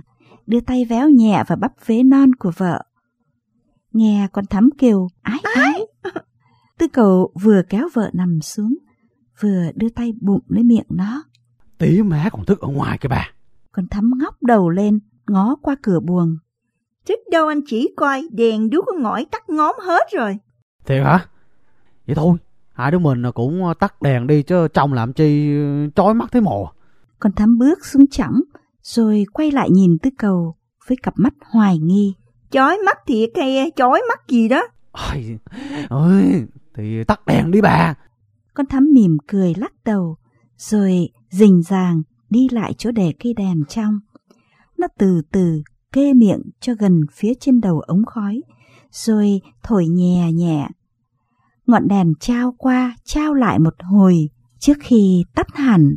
đưa tay véo nhẹ vào bắp vế non của vợ. Nghe con thắm kêu ái ái. Tư cầu vừa kéo vợ nằm xuống, vừa đưa tay bụng lấy miệng nó. Tía má còn thức ở ngoài kìa bà Con thắm ngóc đầu lên, ngó qua cửa buồng. Chứ đâu anh chỉ coi đèn đuốc con ngõi tắt ngóm hết rồi. Thiệt hả Vậy thôi Hai đứa mình cũng tắt đèn đi chứ chồng làm chi chói mắt thế mồ Con thắm bước xuống chõng, rồi quay lại nhìn tư cầu với cặp mắt hoài nghi. Chói mắt thiệt hay chói mắt gì đó. Ôi, ơi, thì tắt đèn đi bà Con thắm mỉm cười lắc đầu, rồi rình ràng đi lại chỗ để cây đèn trong. Nó từ từ kê miệng cho gần phía trên đầu ống khói, rồi thổi nhẹ nhẹ. Ngọn đèn trao qua, trao lại một hồi trước khi tắt hẳn.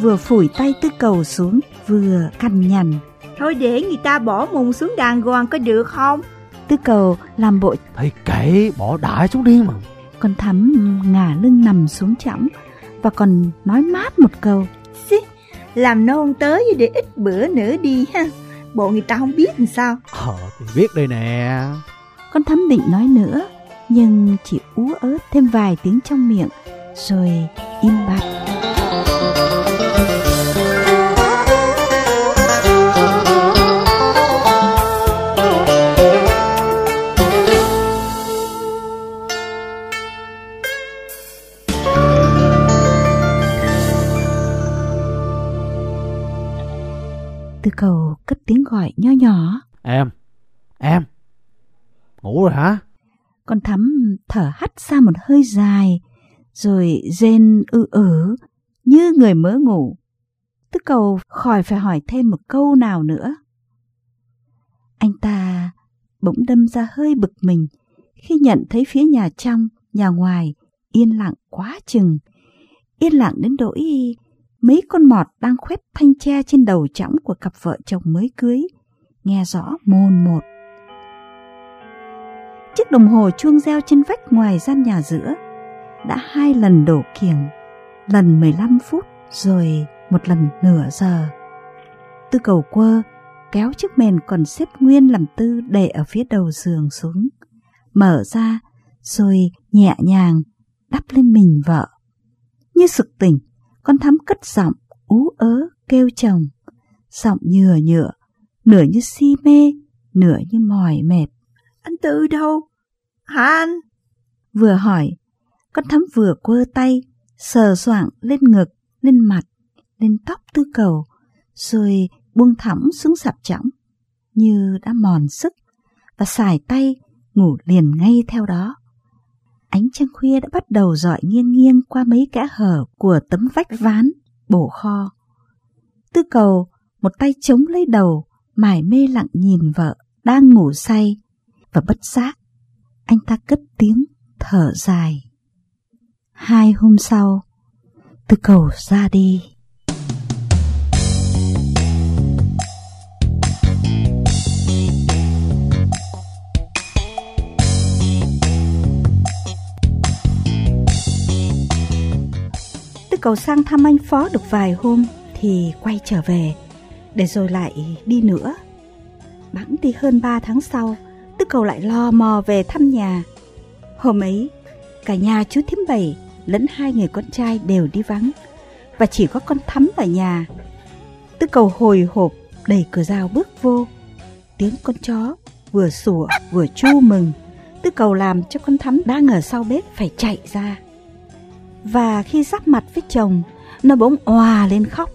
Vừa phủi tay tư cầu xuống, vừa cằn nhằn. Thôi để người ta bỏ mùng xuống đàn gòn có được không? Tư cầu làm bộ Thì kệ bỏ đại xuống đi mà con thắm ngả lưng nằm xuống chõng và còn nói mát một câu. Xí, làm nôn tới để ít bữa nữa đi ha. Bộ người ta không biết làm sao. Ờ thì biết đây nè Con thắm định nói nữa, nhưng chỉ ú ớt thêm vài tiếng trong miệng, rồi im bặt. Tư cầu cất tiếng gọi nho nhỏ. Em Em Ngủ rồi hả Con thắm thở hắt ra một hơi dài, rồi rên ư ử như người mới ngủ. Tư cầu khỏi phải hỏi thêm một câu nào nữa. Anh ta bỗng đâm ra hơi bực mình khi nhận thấy phía nhà trong, nhà ngoài yên lặng quá chừng. Yên lặng đến nỗi mấy con mọt đang khoét thanh tre trên đầu chõng của cặp vợ chồng mới cưới, nghe rõ mồn một. Chiếc đồng hồ chuông reo trên vách ngoài gian nhà giữa đã hai lần đổ kiềng, lần 15 phút rồi một lần nửa giờ. Tư cầu quơ kéo chiếc mền còn xếp nguyên làm tư để ở phía đầu giường xuống, mở ra rồi nhẹ nhàng đắp lên mình vợ. Như sực tỉnh, con thắm cất giọng ú ớ kêu chồng, giọng nhừa nhựa, nửa như si mê, nửa như mỏi mệt. Anh Tư đâu? Hả anh? Vừa hỏi, con thắm vừa quơ tay, sờ soạng lên ngực, lên mặt, lên tóc tư cầu, rồi buông thõng xuống sạp chõng, như đã mòn sức, và xài tay ngủ liền ngay theo đó. Ánh trăng khuya đã bắt đầu dọi nghiêng nghiêng qua mấy kẽ hở của tấm vách ván, bổ kho. Tư cầu, một tay chống lấy đầu, mải mê lặng nhìn vợ, đang ngủ say, và bất giác, anh ta cất tiếng thở dài. Hai hôm sau, tư cầu ra đi. Cầu sang thăm anh Phó được vài hôm thì quay trở về, để rồi lại đi nữa. Bẵng đi hơn ba tháng sau, Tư cầu lại lo mò về thăm nhà. Hôm ấy, cả nhà chú thím bảy lẫn hai người con trai đều đi vắng, và chỉ có con thắm ở nhà. Tư cầu hồi hộp đẩy cửa rào bước vô. Tiếng con chó vừa sủa vừa chu mừng. Tư cầu làm cho con thắm đang ở sau bếp phải chạy ra. Và khi giáp mặt với chồng, nó bỗng òa lên khóc.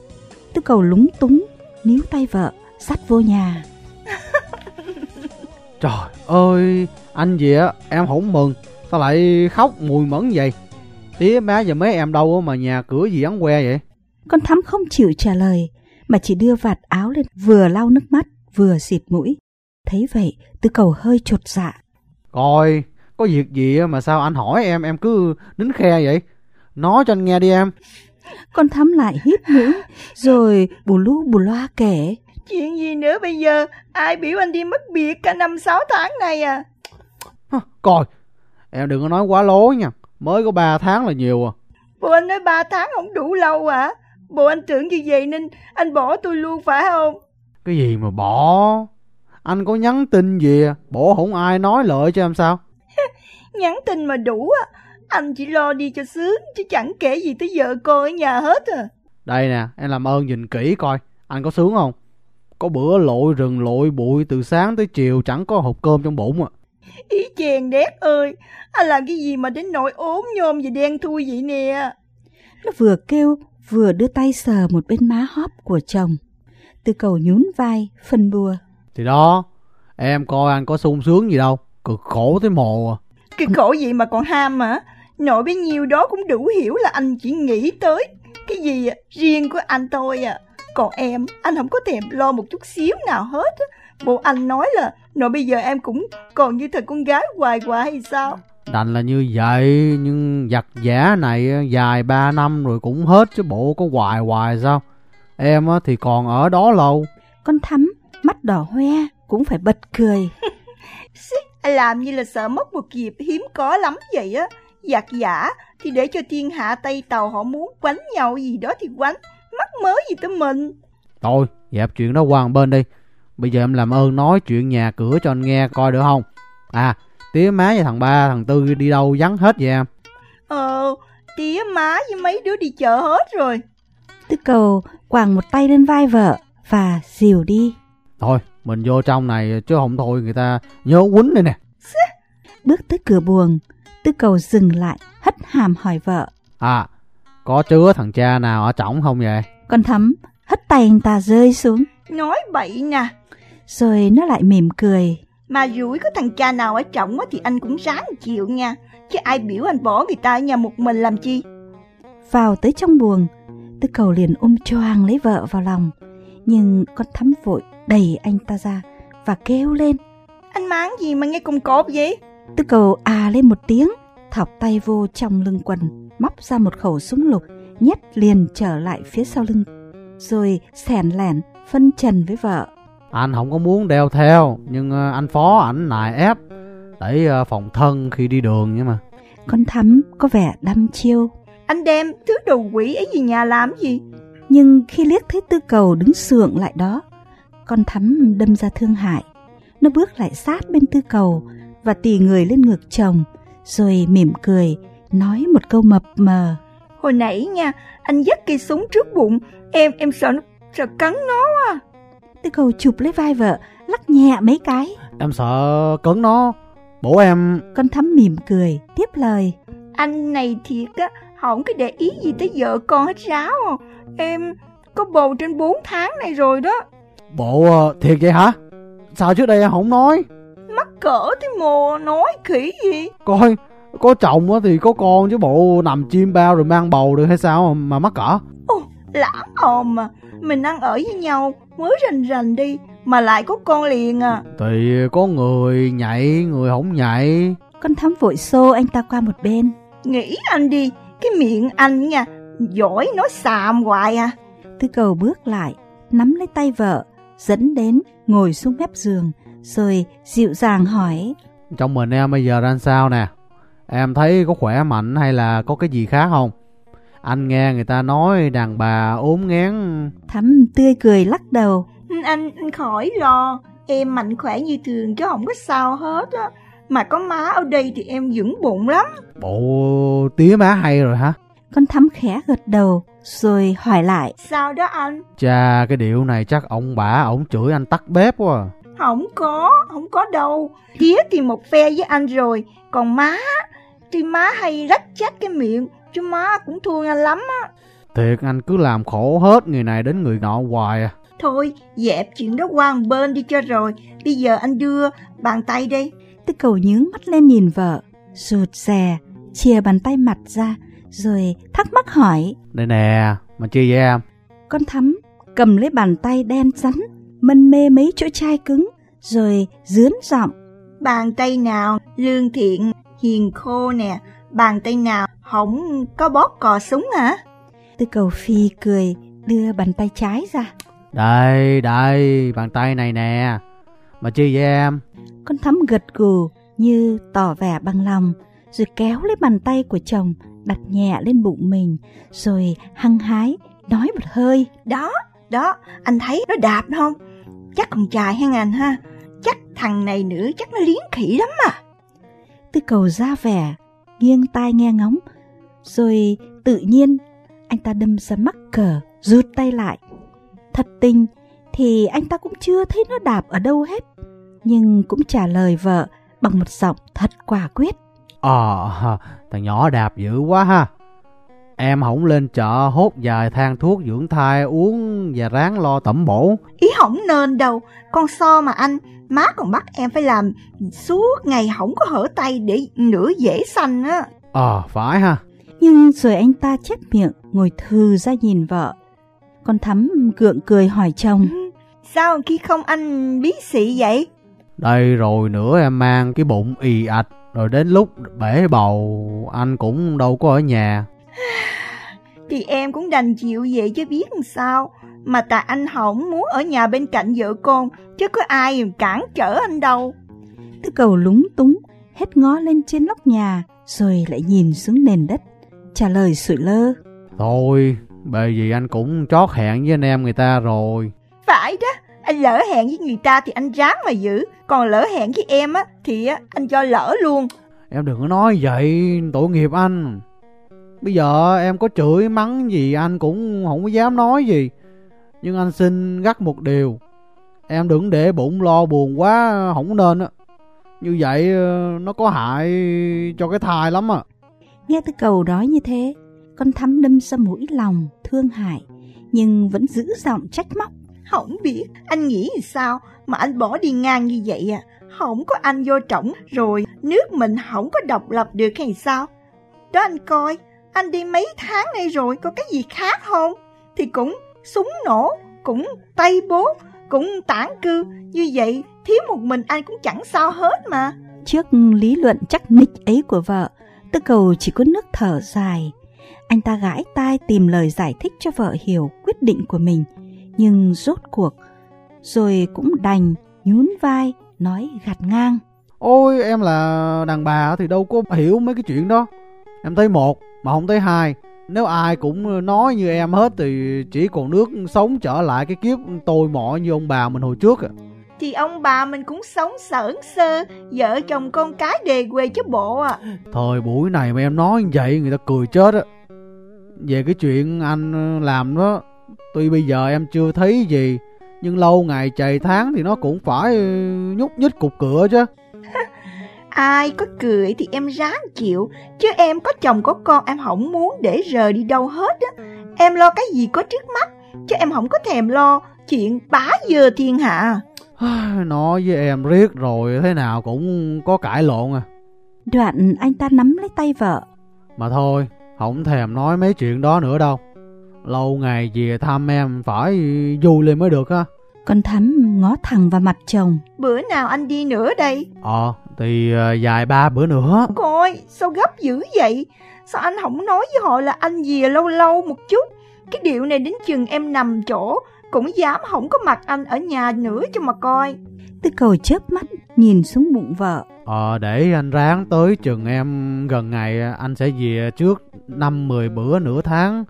Tư cầu lúng túng, níu tay vợ, dắt vô nhà. Trời ơi Anh gì á Em không mừng Sao lại khóc mùi mẫn vậy Tía má và mấy em đâu mà nhà cửa gì vắng que vậy Con thắm không chịu trả lời, mà chỉ đưa vạt áo lên vừa lau nước mắt, vừa xịt mũi. Thấy vậy, tư cầu hơi chột dạ. Coi Có việc gì mà sao anh hỏi em Em cứ nín khe vậy Nói cho anh nghe đi em Con thắm lại hít mũi, rồi bù lu bù loa kể. Chuyện gì nữa bây giờ? Ai biểu anh đi mất biệt cả năm sáu tháng này à? Hả, Coi Em đừng có nói quá lố nha Mới có 3 tháng là nhiều à Bộ anh nói ba tháng không đủ lâu hả? Bộ anh tưởng như vậy nên anh bỏ tôi luôn phải không? Cái gì mà bỏ Anh có nhắn tin gì à? Bộ không ai nói lợi cho em sao Nhắn tin mà đủ á. Anh chỉ lo đi cho sướng chứ chẳng kể gì tới vợ con ở nhà hết à. Đây nè em làm ơn nhìn kỹ coi Anh có sướng không Có bữa lội rừng lội bụi từ sáng tới chiều Chẳng có hộp cơm trong bụng à Ý chèn đét ơi, anh làm cái gì mà đến nỗi ốm nhôm và đen thui vậy nè. Nó vừa kêu, vừa đưa tay sờ một bên má hóp của chồng. Tư cầu nhún vai, phân bùa. Thì đó Em coi anh có sung sướng gì đâu Cực khổ tới mồ à Cái khổ gì mà còn ham hả? Nội bấy nhiêu đó cũng đủ hiểu là anh chỉ nghĩ tới cái gì à, riêng của anh thôi à. Còn em, anh không có thèm lo một chút xíu nào hết á. Bộ anh nói là nội bây giờ em cũng còn như thời con gái hoài hoài hay sao? Đành là như vậy Nhưng giặt giả này dài 3 năm rồi cũng hết Chứ bộ có hoài hoài sao Em á thì còn ở đó lâu Con thắm mắt đỏ hoe cũng phải bật cười. Anh làm như là sợ mất một dịp hiếm có lắm vậy á. Giặc giả thì để cho thiên hạ Tây Tàu họ muốn quánh nhau gì đó thì quánh. Mắc mớ gì tới mình. Thôi, dẹp chuyện đó qua một bên đi. Bây giờ em làm ơn nói chuyện nhà cửa cho anh nghe coi được không? À, tía má và thằng ba, thằng tư đi đâu vắng hết vậy em? Ờ, tía má với mấy đứa đi chợ hết rồi. Tư cầu quàng một tay lên vai vợ và dìu đi. Thôi, mình vô trong này chứ không thôi người ta nhớ quýnh đây nè. Bước tới cửa buồng, tư cầu dừng lại, hất hàm hỏi vợ. À, có chứa thằng cha nào ở trỏng không vậy? Con thắm hất tay anh ta rơi xuống, Nói bậy nè. rồi nó lại mỉm cười. Mà rủi có thằng cha nào ở trọng á thì anh cũng ráng chịu nha. Chứ ai biểu anh bỏ người ta ở nhà một mình làm chi. Vào tới trong buồng, tư cầu liền ôm choàng lấy vợ vào lòng. Nhưng con thắm vội đẩy anh ta ra và kêu lên. Anh máng gì mà nghe cùng cộp vậy? Tư cầu à lên một tiếng, thọc tay vô trong lưng quần, móc ra một khẩu súng lục, nhét liền trở lại phía sau lưng. Rồi xẻn lẻn, phân trần với vợ. Anh không có muốn đeo theo, nhưng ờ, anh phó ảnh nài ép để ờ, phòng thân khi đi đường nhưng mà. Con thắm có vẻ đăm chiêu. Anh đem thứ đồ quỷ ấy về nhà làm gì? Nhưng khi liếc thấy tư cầu đứng sượng lại đó, con thắm đâm ra thương hại. Nó bước lại sát bên tư cầu và tì người lên ngực chồng, rồi mỉm cười, nói một câu mập mờ. Hồi nãy nha, anh dắt cây súng trước bụng. Em, em sợ nó, sợ cắn nó. Tư cầu chụp lấy vai vợ, lắc nhẹ mấy cái. Em sợ cấn nó. Bố em Con thắm mỉm cười, tiếp lời. Anh này thiệt á, không có để ý gì tới vợ con hết ráo. Em có bầu trên 4 tháng này rồi đó. Bộ ờ, thiệt vậy hả? Sao trước đây em không nói? Mắc cỡ thế mồ, nói khỉ gì? Coi, có chồng á thì có con chứ bộ nằm chim bao rồi mang bầu được hay sao mà, mắc cỡ? Ồ, lãng ồm mà. Mình ăn ở với nhau, mới rành rành đi, mà lại có con liền à. Thì có người nhảy, người không nhảy. Con thắm vội xô anh ta qua một bên. Nghĩ anh đi, cái miệng anh nha, giỏi nói xàm hoài à. Tư cầu bước lại, nắm lấy tay vợ, dẫn đến ngồi xuống mép giường, rồi dịu dàng hỏi. Trong mình em bây giờ ra sao nè? Em thấy có khỏe mạnh hay là có cái gì khác không? Anh nghe người ta nói đàn bà ốm ngén Thắm tươi cười lắc đầu. Anh, anh khỏi lo, em mạnh khỏe như thường chứ không có sao hết á. Mà có má ở đây thì em vững bụng lắm. Bộ tía má hay rồi hả? Con thắm khẽ gật đầu, rồi hỏi lại. Sao đó anh? Chà cái điệu này chắc ông bà ổng chửi anh tắt bếp quá à. Không có, không có đâu. Tía thì một phe với anh rồi, còn má thì má hay rách chách cái miệng, chứ má cũng thương anh lắm á. Thiệt anh cứ làm khổ hết người này đến người nọ hoài à. Thôi, dẹp chuyện đó qua một bên đi cho rồi. Bây giờ anh đưa bàn tay đây. Tư cầu nhướng mắt lên nhìn vợ, rụt rè, chìa bàn tay mặt ra, rồi thắc mắc hỏi. Đây nè, mà chi vậy em? Con thắm cầm lấy bàn tay đen rắn, mân mê mấy chỗ chai cứng, rồi dướn giọng. Bàn tay nào lương thiện, hiền khô nè. Bàn tay nào không có bóp cò súng hả? Tư cầu phi cười, đưa bàn tay trái ra. Đây, đây, bàn tay này nè. Mà chi vậy em? Con thắm gật gù như tỏ vẻ bằng lòng, rồi kéo lấy bàn tay của chồng, đặt nhẹ lên bụng mình, rồi hăng hái, nói một hơi. Đó, đó, anh thấy nó đạp không? Chắc còn trai hay anh ha? Chắc thằng này nữa chắc nó liếng khỉ lắm à. Tư cầu ra vẻ, nghiêng tai nghe ngóng, rồi tự nhiên anh ta đâm ra mắc cờ, rút tay lại. Thật tình thì anh ta cũng chưa thấy nó đạp ở đâu hết, nhưng cũng trả lời vợ bằng một giọng thật quả quyết. Ờ, thằng nhỏ đạp dữ quá ha. Em không lên chợ hốt vài thang thuốc dưỡng thai uống và ráng lo tẩm bổ. Ý không nên đâu, con so mà anh, má còn bắt em phải làm suốt ngày không có hở tay để nửa dễ xanh á. Ờ, phải ha. Nhưng rồi anh ta chép miệng, ngồi thư ra nhìn vợ. Con thắm gượng cười hỏi chồng. Sao khi không anh bí xị vậy? Đây rồi nữa em mang cái bụng ì ạch. Rồi đến lúc bể bầu anh cũng đâu có ở nhà. Thì em cũng đành chịu vậy chứ biết làm sao. Mà tại anh không muốn ở nhà bên cạnh vợ con, chứ có ai cản trở anh đâu. Tư cầu lúng túng, hết ngó lên trên lóc nhà, rồi lại nhìn xuống nền đất, trả lời sủi lơ. Thôi, bởi vì anh cũng chót hẹn với anh em người ta rồi. Phải đó, anh lỡ hẹn với người ta thì anh ráng mà giữ, còn lỡ hẹn với em á thì á, anh cho lỡ luôn. Em đừng có nói vậy, tội nghiệp anh. Bây giờ em có chửi mắng gì anh cũng không có dám nói gì. Nhưng anh xin gắt một điều. Em đừng để bụng lo buồn quá, không nên á. Như vậy ờ, nó có hại cho cái thai lắm à. Nghe tư cầu nói như thế, con thắm đâm ra mũi lòng, thương hại, nhưng vẫn giữ giọng trách móc. Không biết anh nghĩ sao mà anh bỏ đi ngang như vậy à? Không có anh vô trọng rồi nước mình không có độc lập được hay sao? Đó anh coi, anh đi mấy tháng nay rồi có cái gì khác không? Thì cũng súng nổ, cũng tay bố, cũng tản cư. Như vậy thiếu một mình anh cũng chẳng sao hết mà. Trước lý luận chắc nịch ấy của vợ, tư cầu chỉ có nước thở dài. Anh ta gãi tai tìm lời giải thích cho vợ hiểu quyết định của mình, nhưng rốt cuộc, rồi cũng đành nhún vai nói gạt ngang. Ôi em là đàn bà thì đâu có hiểu mấy cái chuyện đó. Em thấy một mà không thấy hai. Nếu ai cũng nói như em hết thì chỉ còn nước sống trở lại cái kiếp tôi mọ như ông bà mình hồi trước à. Thì ông bà mình cũng sống sởn sơ, vợ chồng con cái đề quê chứ bộ à. Thời buổi này mà em nói như vậy người ta cười chết á. Về cái chuyện anh làm đó, tuy bây giờ em chưa thấy gì, nhưng lâu ngày chày tháng thì nó cũng phải nhúc nhích cục cửa chứ. Ai có cười thì em ráng chịu, chứ em có chồng có con em không muốn để rời đi đâu hết á. Em lo cái gì có trước mắt, chứ em không có thèm lo chuyện bá dơ thiên hạ. Nói với em riết rồi thế nào cũng có cãi lộn à. Đoạn anh ta nắm lấy tay vợ. Mà thôi, không thèm nói mấy chuyện đó nữa đâu. Lâu ngày về thăm em phải vui lên mới được ha. Con thắm ngó thẳng vào mặt chồng. Bữa nào anh đi nữa đây? Ờ, thì uh, dài ba bữa nữa. Coi, sao gấp dữ vậy? Sao anh không nói với họ là anh về lâu lâu một chút? Cái điệu này đến chừng em nằm chỗ, cũng dám không có mặt anh ở nhà nữa cho mà coi. Tư cầu chớp mắt, nhìn xuống bụng vợ. Ờ, để anh ráng tới chừng em gần ngày anh sẽ về trước năm mười bữa nửa tháng.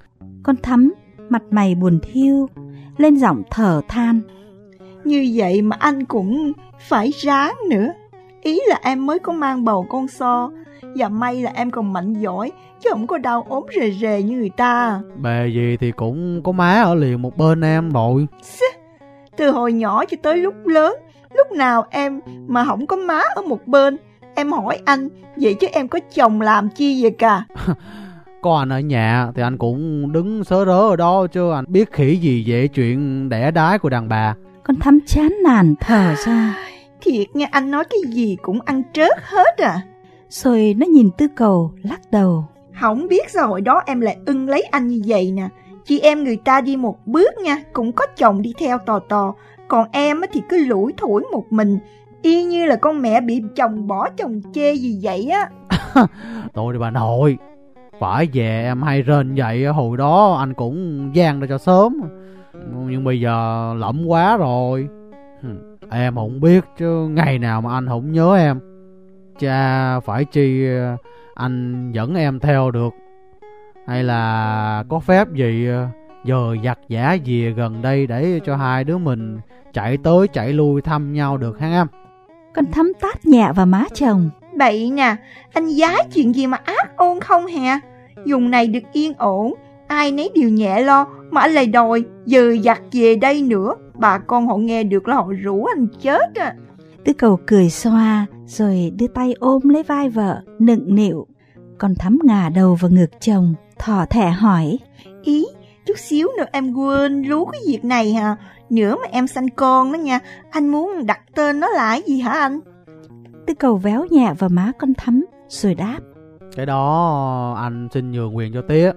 Con thắm, mặt mày buồn thiêu, lên giọng thở than. Như vậy mà anh cũng phải ráng nữa. Ý là em mới có mang bầu con so, và may là em còn mạnh giỏi, chứ không có đau ốm rề rề như người ta. Bề gì thì cũng có má ở liền một bên em rồi. Từ hồi nhỏ cho tới lúc lớn, lúc nào em mà không có má ở một bên, em hỏi anh, vậy chứ em có chồng làm chi vậy cả? có anh ở nhà thì anh cũng đứng sớ rớ ở đó chứ anh biết khỉ gì về chuyện đẻ đái của đàn bà. Con thắm chán nản thở ra. Thiệt nghe anh nói cái gì cũng ăn trớt hết à. Rồi nó nhìn tư cầu lắc đầu. Không biết sao hồi đó em lại ưng lấy anh như vậy nè. Chị em người ta đi một bước nha, cũng có chồng đi theo tò tò. Còn em thì cứ lủi thủi một mình, y như là con mẹ bị chồng bỏ chồng chê gì vậy á. Tôi đi bà nội, phải về em hay rên vậy hồi đó anh cũng gian ra cho sớm. Nhưng bây giờ lẫm quá rồi. Em không biết chứ ngày nào mà anh không nhớ em. Cha phải chi anh dẫn em theo được. Hay là có phép gì giờ giặt giả về gần đây để cho hai đứa mình chạy tới chạy lui thăm nhau được hả em? Con thấm tát nhẹ vào má chồng. Bậy nè, anh giái chuyện gì mà ác ôn không hè? Dùng này được yên ổn, ai nấy đều nhẹ lo, mà anh lại đòi, giờ giặt về đây nữa. Bà con họ nghe được là họ rủ anh chết à. Tư cầu cười xoa, rồi đưa tay ôm lấy vai vợ, nựng nịu. Còn thắm ngả đầu vào ngực chồng, thỏ thẻ hỏi. Ý, chút xíu nữa em quên lú cái việc này hả? Nữa mà em sanh con đó nha, anh muốn đặt tên nó là gì hả anh? Tư cầu véo nhẹ vào má con thắm, rồi đáp. Cái đó anh xin nhường quyền cho tía.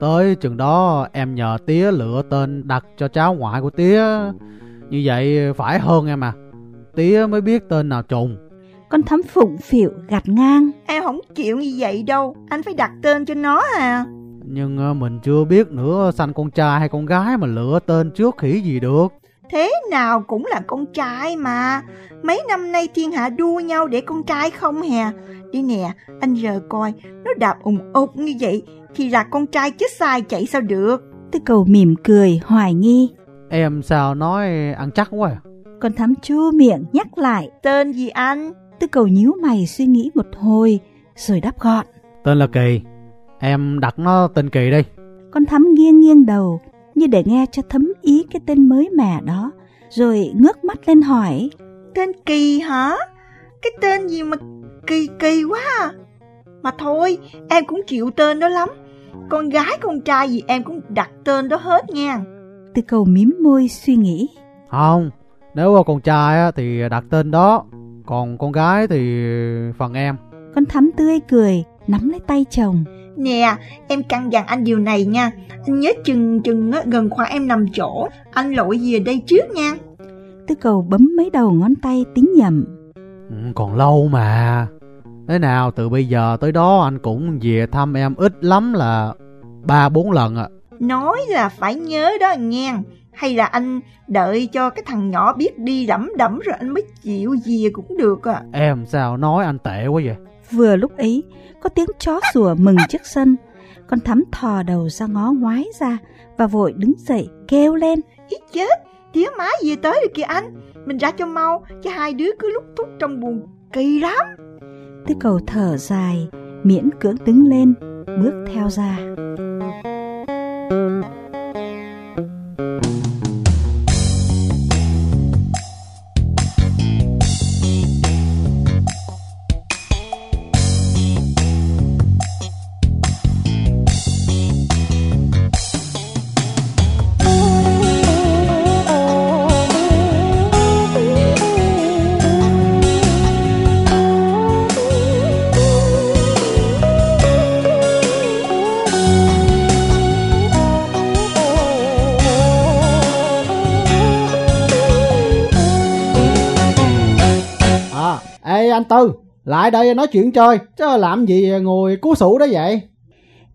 Tới chừng đó em nhờ tía lựa tên đặt cho cháu ngoại của tía. Như vậy phải hơn em à. Tía mới biết tên nào trùng. Con thắm phụng phịu gạt ngang. Em không chịu như vậy đâu, anh phải đặt tên cho nó à. Nhưng ờ, mình chưa biết nữa sanh con trai hay con gái mà lựa tên trước khỉ gì được. Thế nào cũng là con trai mà. Mấy năm nay thiên hạ đua nhau để con trai không hè. Đi nè, anh giờ coi, nó đạp ùng ục như vậy, thì là con trai chứ sai chạy sao được. Tư cầu mỉm cười, hoài nghi. Em sao nói ăn chắc quá à? Con thắm chua miệng nhắc lại. Tên gì anh? Tư cầu nhíu mày suy nghĩ một hồi, rồi đáp gọn. Tên là Kỳ. Em đặt nó tên Kỳ đi. Con thắm nghiêng nghiêng đầu, như để nghe cho thấm ý cái tên mới mẻ đó, rồi ngước mắt lên hỏi. Tên Kỳ hả? Cái tên gì mà kỳ kỳ quá à. Mà thôi, em cũng chịu tên đó lắm. Con gái con trai gì em cũng đặt tên đó hết nha. Tư cầu mím môi suy nghĩ. Không, nếu con trai á, thì đặt tên đó, còn con gái thì phần em. Con thắm tươi cười, nắm lấy tay chồng. Nè, em căn dặn anh điều này nha. Anh nhớ chừng chừng á, gần khoa em nằm chỗ, anh lội về đây trước nha. Tư cầu bấm mấy đầu ngón tay tính nhầm. Ừ, còn lâu mà. Thế nào từ bây giờ tới đó anh cũng về thăm em ít lắm là ba bốn lần ạ. Nói là phải nhớ đó nghe. Hay là anh đợi cho cái thằng nhỏ biết đi đẫm đẫm rồi anh mới chịu về cũng được à. Em sao nói anh tệ quá vậy? Vừa lúc ấy, có tiếng chó sủa mừng trước sân. Con thắm thò đầu ra ngó ngoái ra và vội đứng dậy kêu lên. Ý chết, tía má về tới rồi kìa anh. Mình ra cho mau, chứ hai đứa cứ lúc thúc trong buồn kỳ lắm. Tư cầu thở dài, miễn cưỡng đứng lên, bước theo ra. À, lại đây nói chuyện chơi, chứ làm gì ngồi cú sủ đó vậy?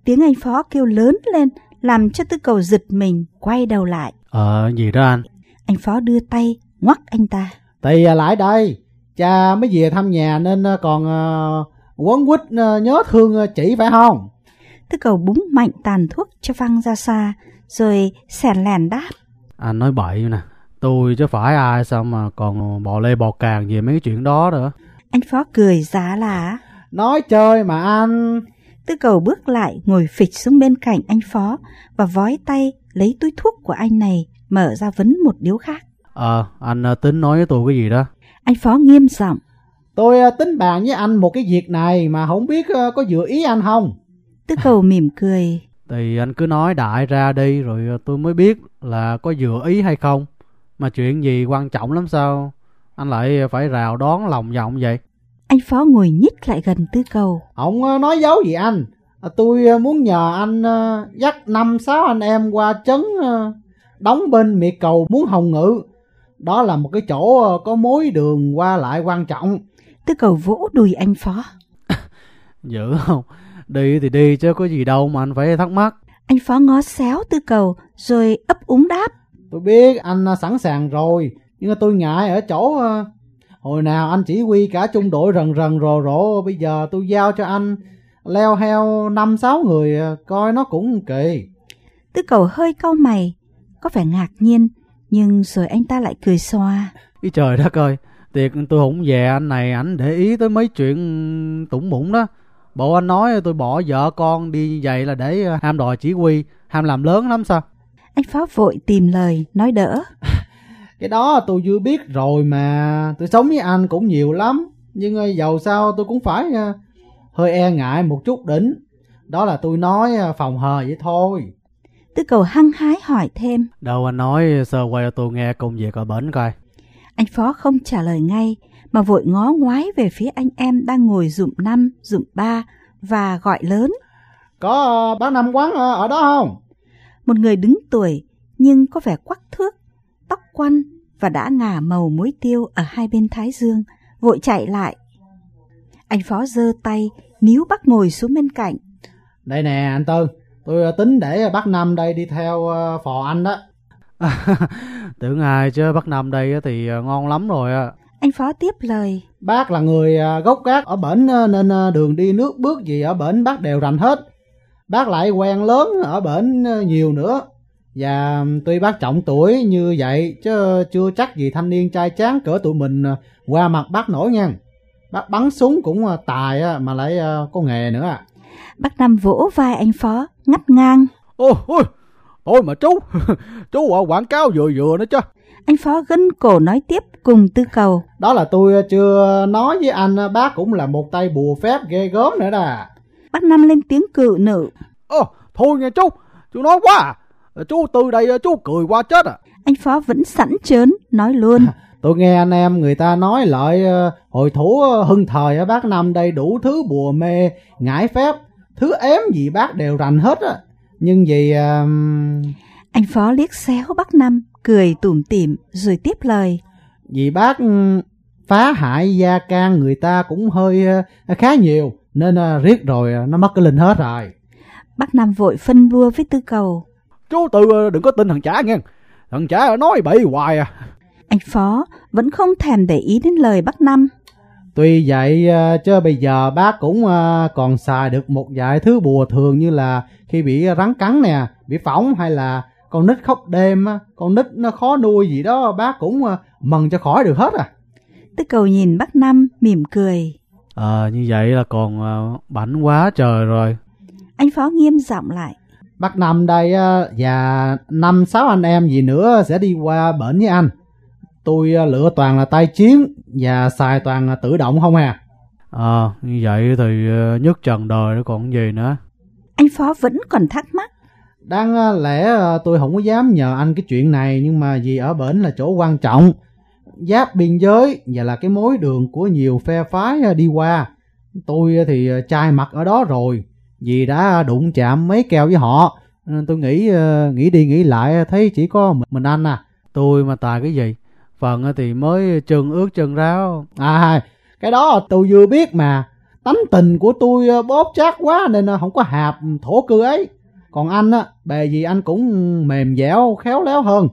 Tiếng anh phó kêu lớn lên, làm cho tư cầu giật mình, quay đầu lại. Ờ, gì đó anh? Anh phó đưa tay, ngoắc anh ta. Thì à, lại đây, cha mới về thăm nhà nên à, còn uh, quấn quýt à, nhớ thương chị phải không? Tư cầu búng mạnh tàn thuốc cho văng ra xa, rồi xèn lèn đáp. Anh nói bậy nè. Tôi chứ phải ai sao mà còn bò lê bò càng về mấy cái chuyện đó nữa. Anh phó cười giá là Nói chơi mà anh. Tư cầu bước lại ngồi phịch xuống bên cạnh anh phó và vói tay lấy túi thuốc của anh này mở ra vấn một điếu khác. Ờ, anh ờ, tính nói với tôi cái gì đó. Anh phó nghiêm giọng. Tôi à, tính bàn với anh một cái việc này mà không biết à, có vừa ý anh không? Tư cầu mỉm cười. Thì anh cứ nói đại ra đi rồi ờ, tôi mới biết là có vừa ý hay không. Mà chuyện gì quan trọng lắm sao? Anh lại phải rào đón lòng vòng vậy. Anh phó ngồi nhích lại gần tư cầu. Ông à, nói dấu gì anh? À, Tôi à, muốn nhờ anh à, dắt năm sáu anh em qua trấn đóng bên miệt cầu muốn hồng ngự. Đó là một cái chỗ có mối đường qua lại quan trọng. Tư cầu vỗ đùi anh phó. Dữ không? Đi thì đi chứ có gì đâu mà anh phải thắc mắc. Anh phó ngó xéo tư cầu rồi ấp úng đáp. Tôi biết anh sẵn sàng rồi, nhưng mà tôi ngại ở chỗ à, hồi nào anh chỉ huy cả trung đội rần rần rồ rộ, bây giờ tôi giao cho anh leo heo năm sáu người à, coi nó cũng kỳ. Tư cầu hơi cau mày, có vẻ ngạc nhiên, nhưng rồi anh ta lại cười xoa. Ý trời đất ơi, tiệt tôi không về anh này, ảnh để ý tới mấy chuyện tủng bụng đó. Bộ anh nói tôi bỏ vợ con đi như vậy là để ờ, ham đòi chỉ huy, ham làm lớn lắm sao? Anh phó vội tìm lời, nói đỡ. Cái đó tôi chưa biết rồi mà, tôi sống với anh cũng nhiều lắm, nhưng à, dầu sao tôi cũng phải à, hơi e ngại một chút đỉnh. Đó là tôi nói à, phòng hờ vậy thôi. Tư cầu hăng hái hỏi thêm. Đâu anh nói sơ quay cho tôi nghe công việc ở bển coi. Anh phó không trả lời ngay, mà vội ngó ngoái về phía anh em đang ngồi dụm năm, dụm ba và gọi lớn. Có à, bác Năm quán à, ở đó không? Một người đứng tuổi nhưng có vẻ quắc thước, quăn và đã ngả màu muối tiêu ở hai bên thái dương, vội chạy lại. Anh phó giơ tay, níu bác ngồi xuống bên cạnh. Đây nè anh Tư, Tôi à, tính để bác Năm đây đi theo à, phò anh đó. Tưởng ai chứ bác Năm đây á thì à, ngon lắm rồi á. Anh Phó tiếp lời. Bác là người gốc gác ở bển nên đường đi nước bước gì ở bển bác đều rành hết. Bác lại quen lớn ở bển nhiều nữa. Và tuy bác trọng tuổi như vậy chứ chưa chắc gì thanh niên trai tráng cỡ tụi mình à, qua mặt bác nổi nha. Bác bắn súng cũng à, tài mà lại à, có nghề nữa à. Bác Năm vỗ vai anh Phó, ngắt ngang. Ôi, ôi, thôi mà chú, chú à, quảng cáo vừa vừa nữa chứ. Anh Phó gân cổ nói tiếp cùng tư cầu. Đó là tôi chưa nói với anh bác cũng là một tay bùa phép ghê gớm nữa đó. Bác Năm lên tiếng cự nữ. Ồ, thôi nghe chú, chú nói quá à. Chú từ đây chú cười qua chết à. Anh Phó vẫn sẵn chớn, nói luôn. Tôi nghe anh em người ta nói lại ờ, hồi thủ ờ, hưng thời ở bác Năm đây đủ thứ bùa mê, ngải phép, thứ ém gì bác đều rành hết á. Nhưng vì ờ, Anh Phó liếc xéo bác Năm, cười tủm tỉm rồi tiếp lời. vì bác phá hại gia can người ta cũng hơi ờ, khá nhiều nên ờ, riết rồi ờ, nó mất cái linh hết rồi. Bác Năm vội phân bua với tư cầu. Chú từ đừng có tin thằng chả nghe. Thằng chả nói bậy hoài à. Anh Phó vẫn không thèm để ý đến lời bác Năm. Tuy vậy ờ, chứ bây giờ bác cũng ờ, còn xài được một vài thứ bùa thường như là khi bị rắn cắn nè, bị phỏng hay là con nít khóc đêm, á, con nít nó khó nuôi gì đó bác cũng ờ, mần cho khỏi được hết à. Tư cầu nhìn bác Năm mỉm cười. Ờ như vậy là còn bảnh quá trời rồi. Anh Phó nghiêm giọng lại. Bác Năm đây á, và năm sáu anh em gì nữa sẽ đi qua bển với anh. Tôi ờ, lựa toàn là tay chiến và xài toàn là tự động không à. Ờ như vậy thì à, nhất trần đời nó còn gì nữa. Anh Phó vẫn còn thắc mắc. Đáng ờ, lẽ ờ, tôi không có dám nhờ anh cái chuyện này nhưng mà vì ở bển là chỗ quan trọng. Giáp biên giới và là cái mối đường của nhiều phe phái ờ, đi qua. Tôi ờ, thì ờ, chai mặt ở đó rồi. Vì đã đụng chạm mấy kèo với họ. Nên tôi nghĩ ờ, nghĩ đi nghĩ lại thấy chỉ có mình, mình anh à. Tôi mà tài cái gì? Phần thì mới chân ướt chân ráo. À cái đó tôi vừa biết mà. Tánh tình của tôi ờ, bóp chát quá nên ờ, không có hạp thổ cư ấy. Còn anh á, bề gì anh cũng mềm dẻo, khéo léo hơn.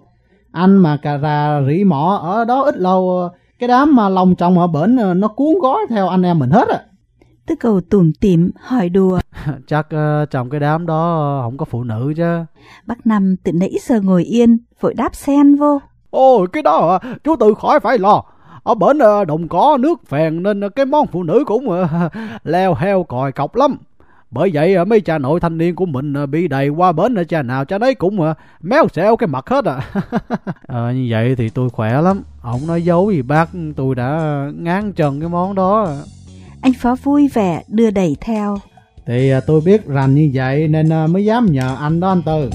Anh mà cà rà rỉ mọ ở đó ít lâu, cái đám mà lòng trong ở bển nó cuốn gói theo anh em mình hết á. Tư cầu tủm tỉm hỏi đùa. Chắc ờ, trong cái đám đó ờ, không có phụ nữ chứ. Bác Năm từ nãy giờ ngồi yên, vội đáp sen vô. Ôi, cái đó à, chú từ khỏi phải lo. Ở bển ờ, đồng có nước phèn nên ờ, cái món phụ nữ cũng ờ, leo heo còi cọc lắm. Bởi vậy ờ, mấy cha nội thanh niên của mình ờ, bị đầy qua bển ờ, cha nào cha đấy cũng ờ, méo xẹo cái mặt hết à. Ờ như vậy thì tôi khỏe lắm. Ông nói dấu gì bác tôi đã ngán chân cái món đó. Anh Phó vui vẻ đưa đẩy theo. Thì à, tôi biết rằng như vậy nên à, mới dám nhờ anh đó anh Tư.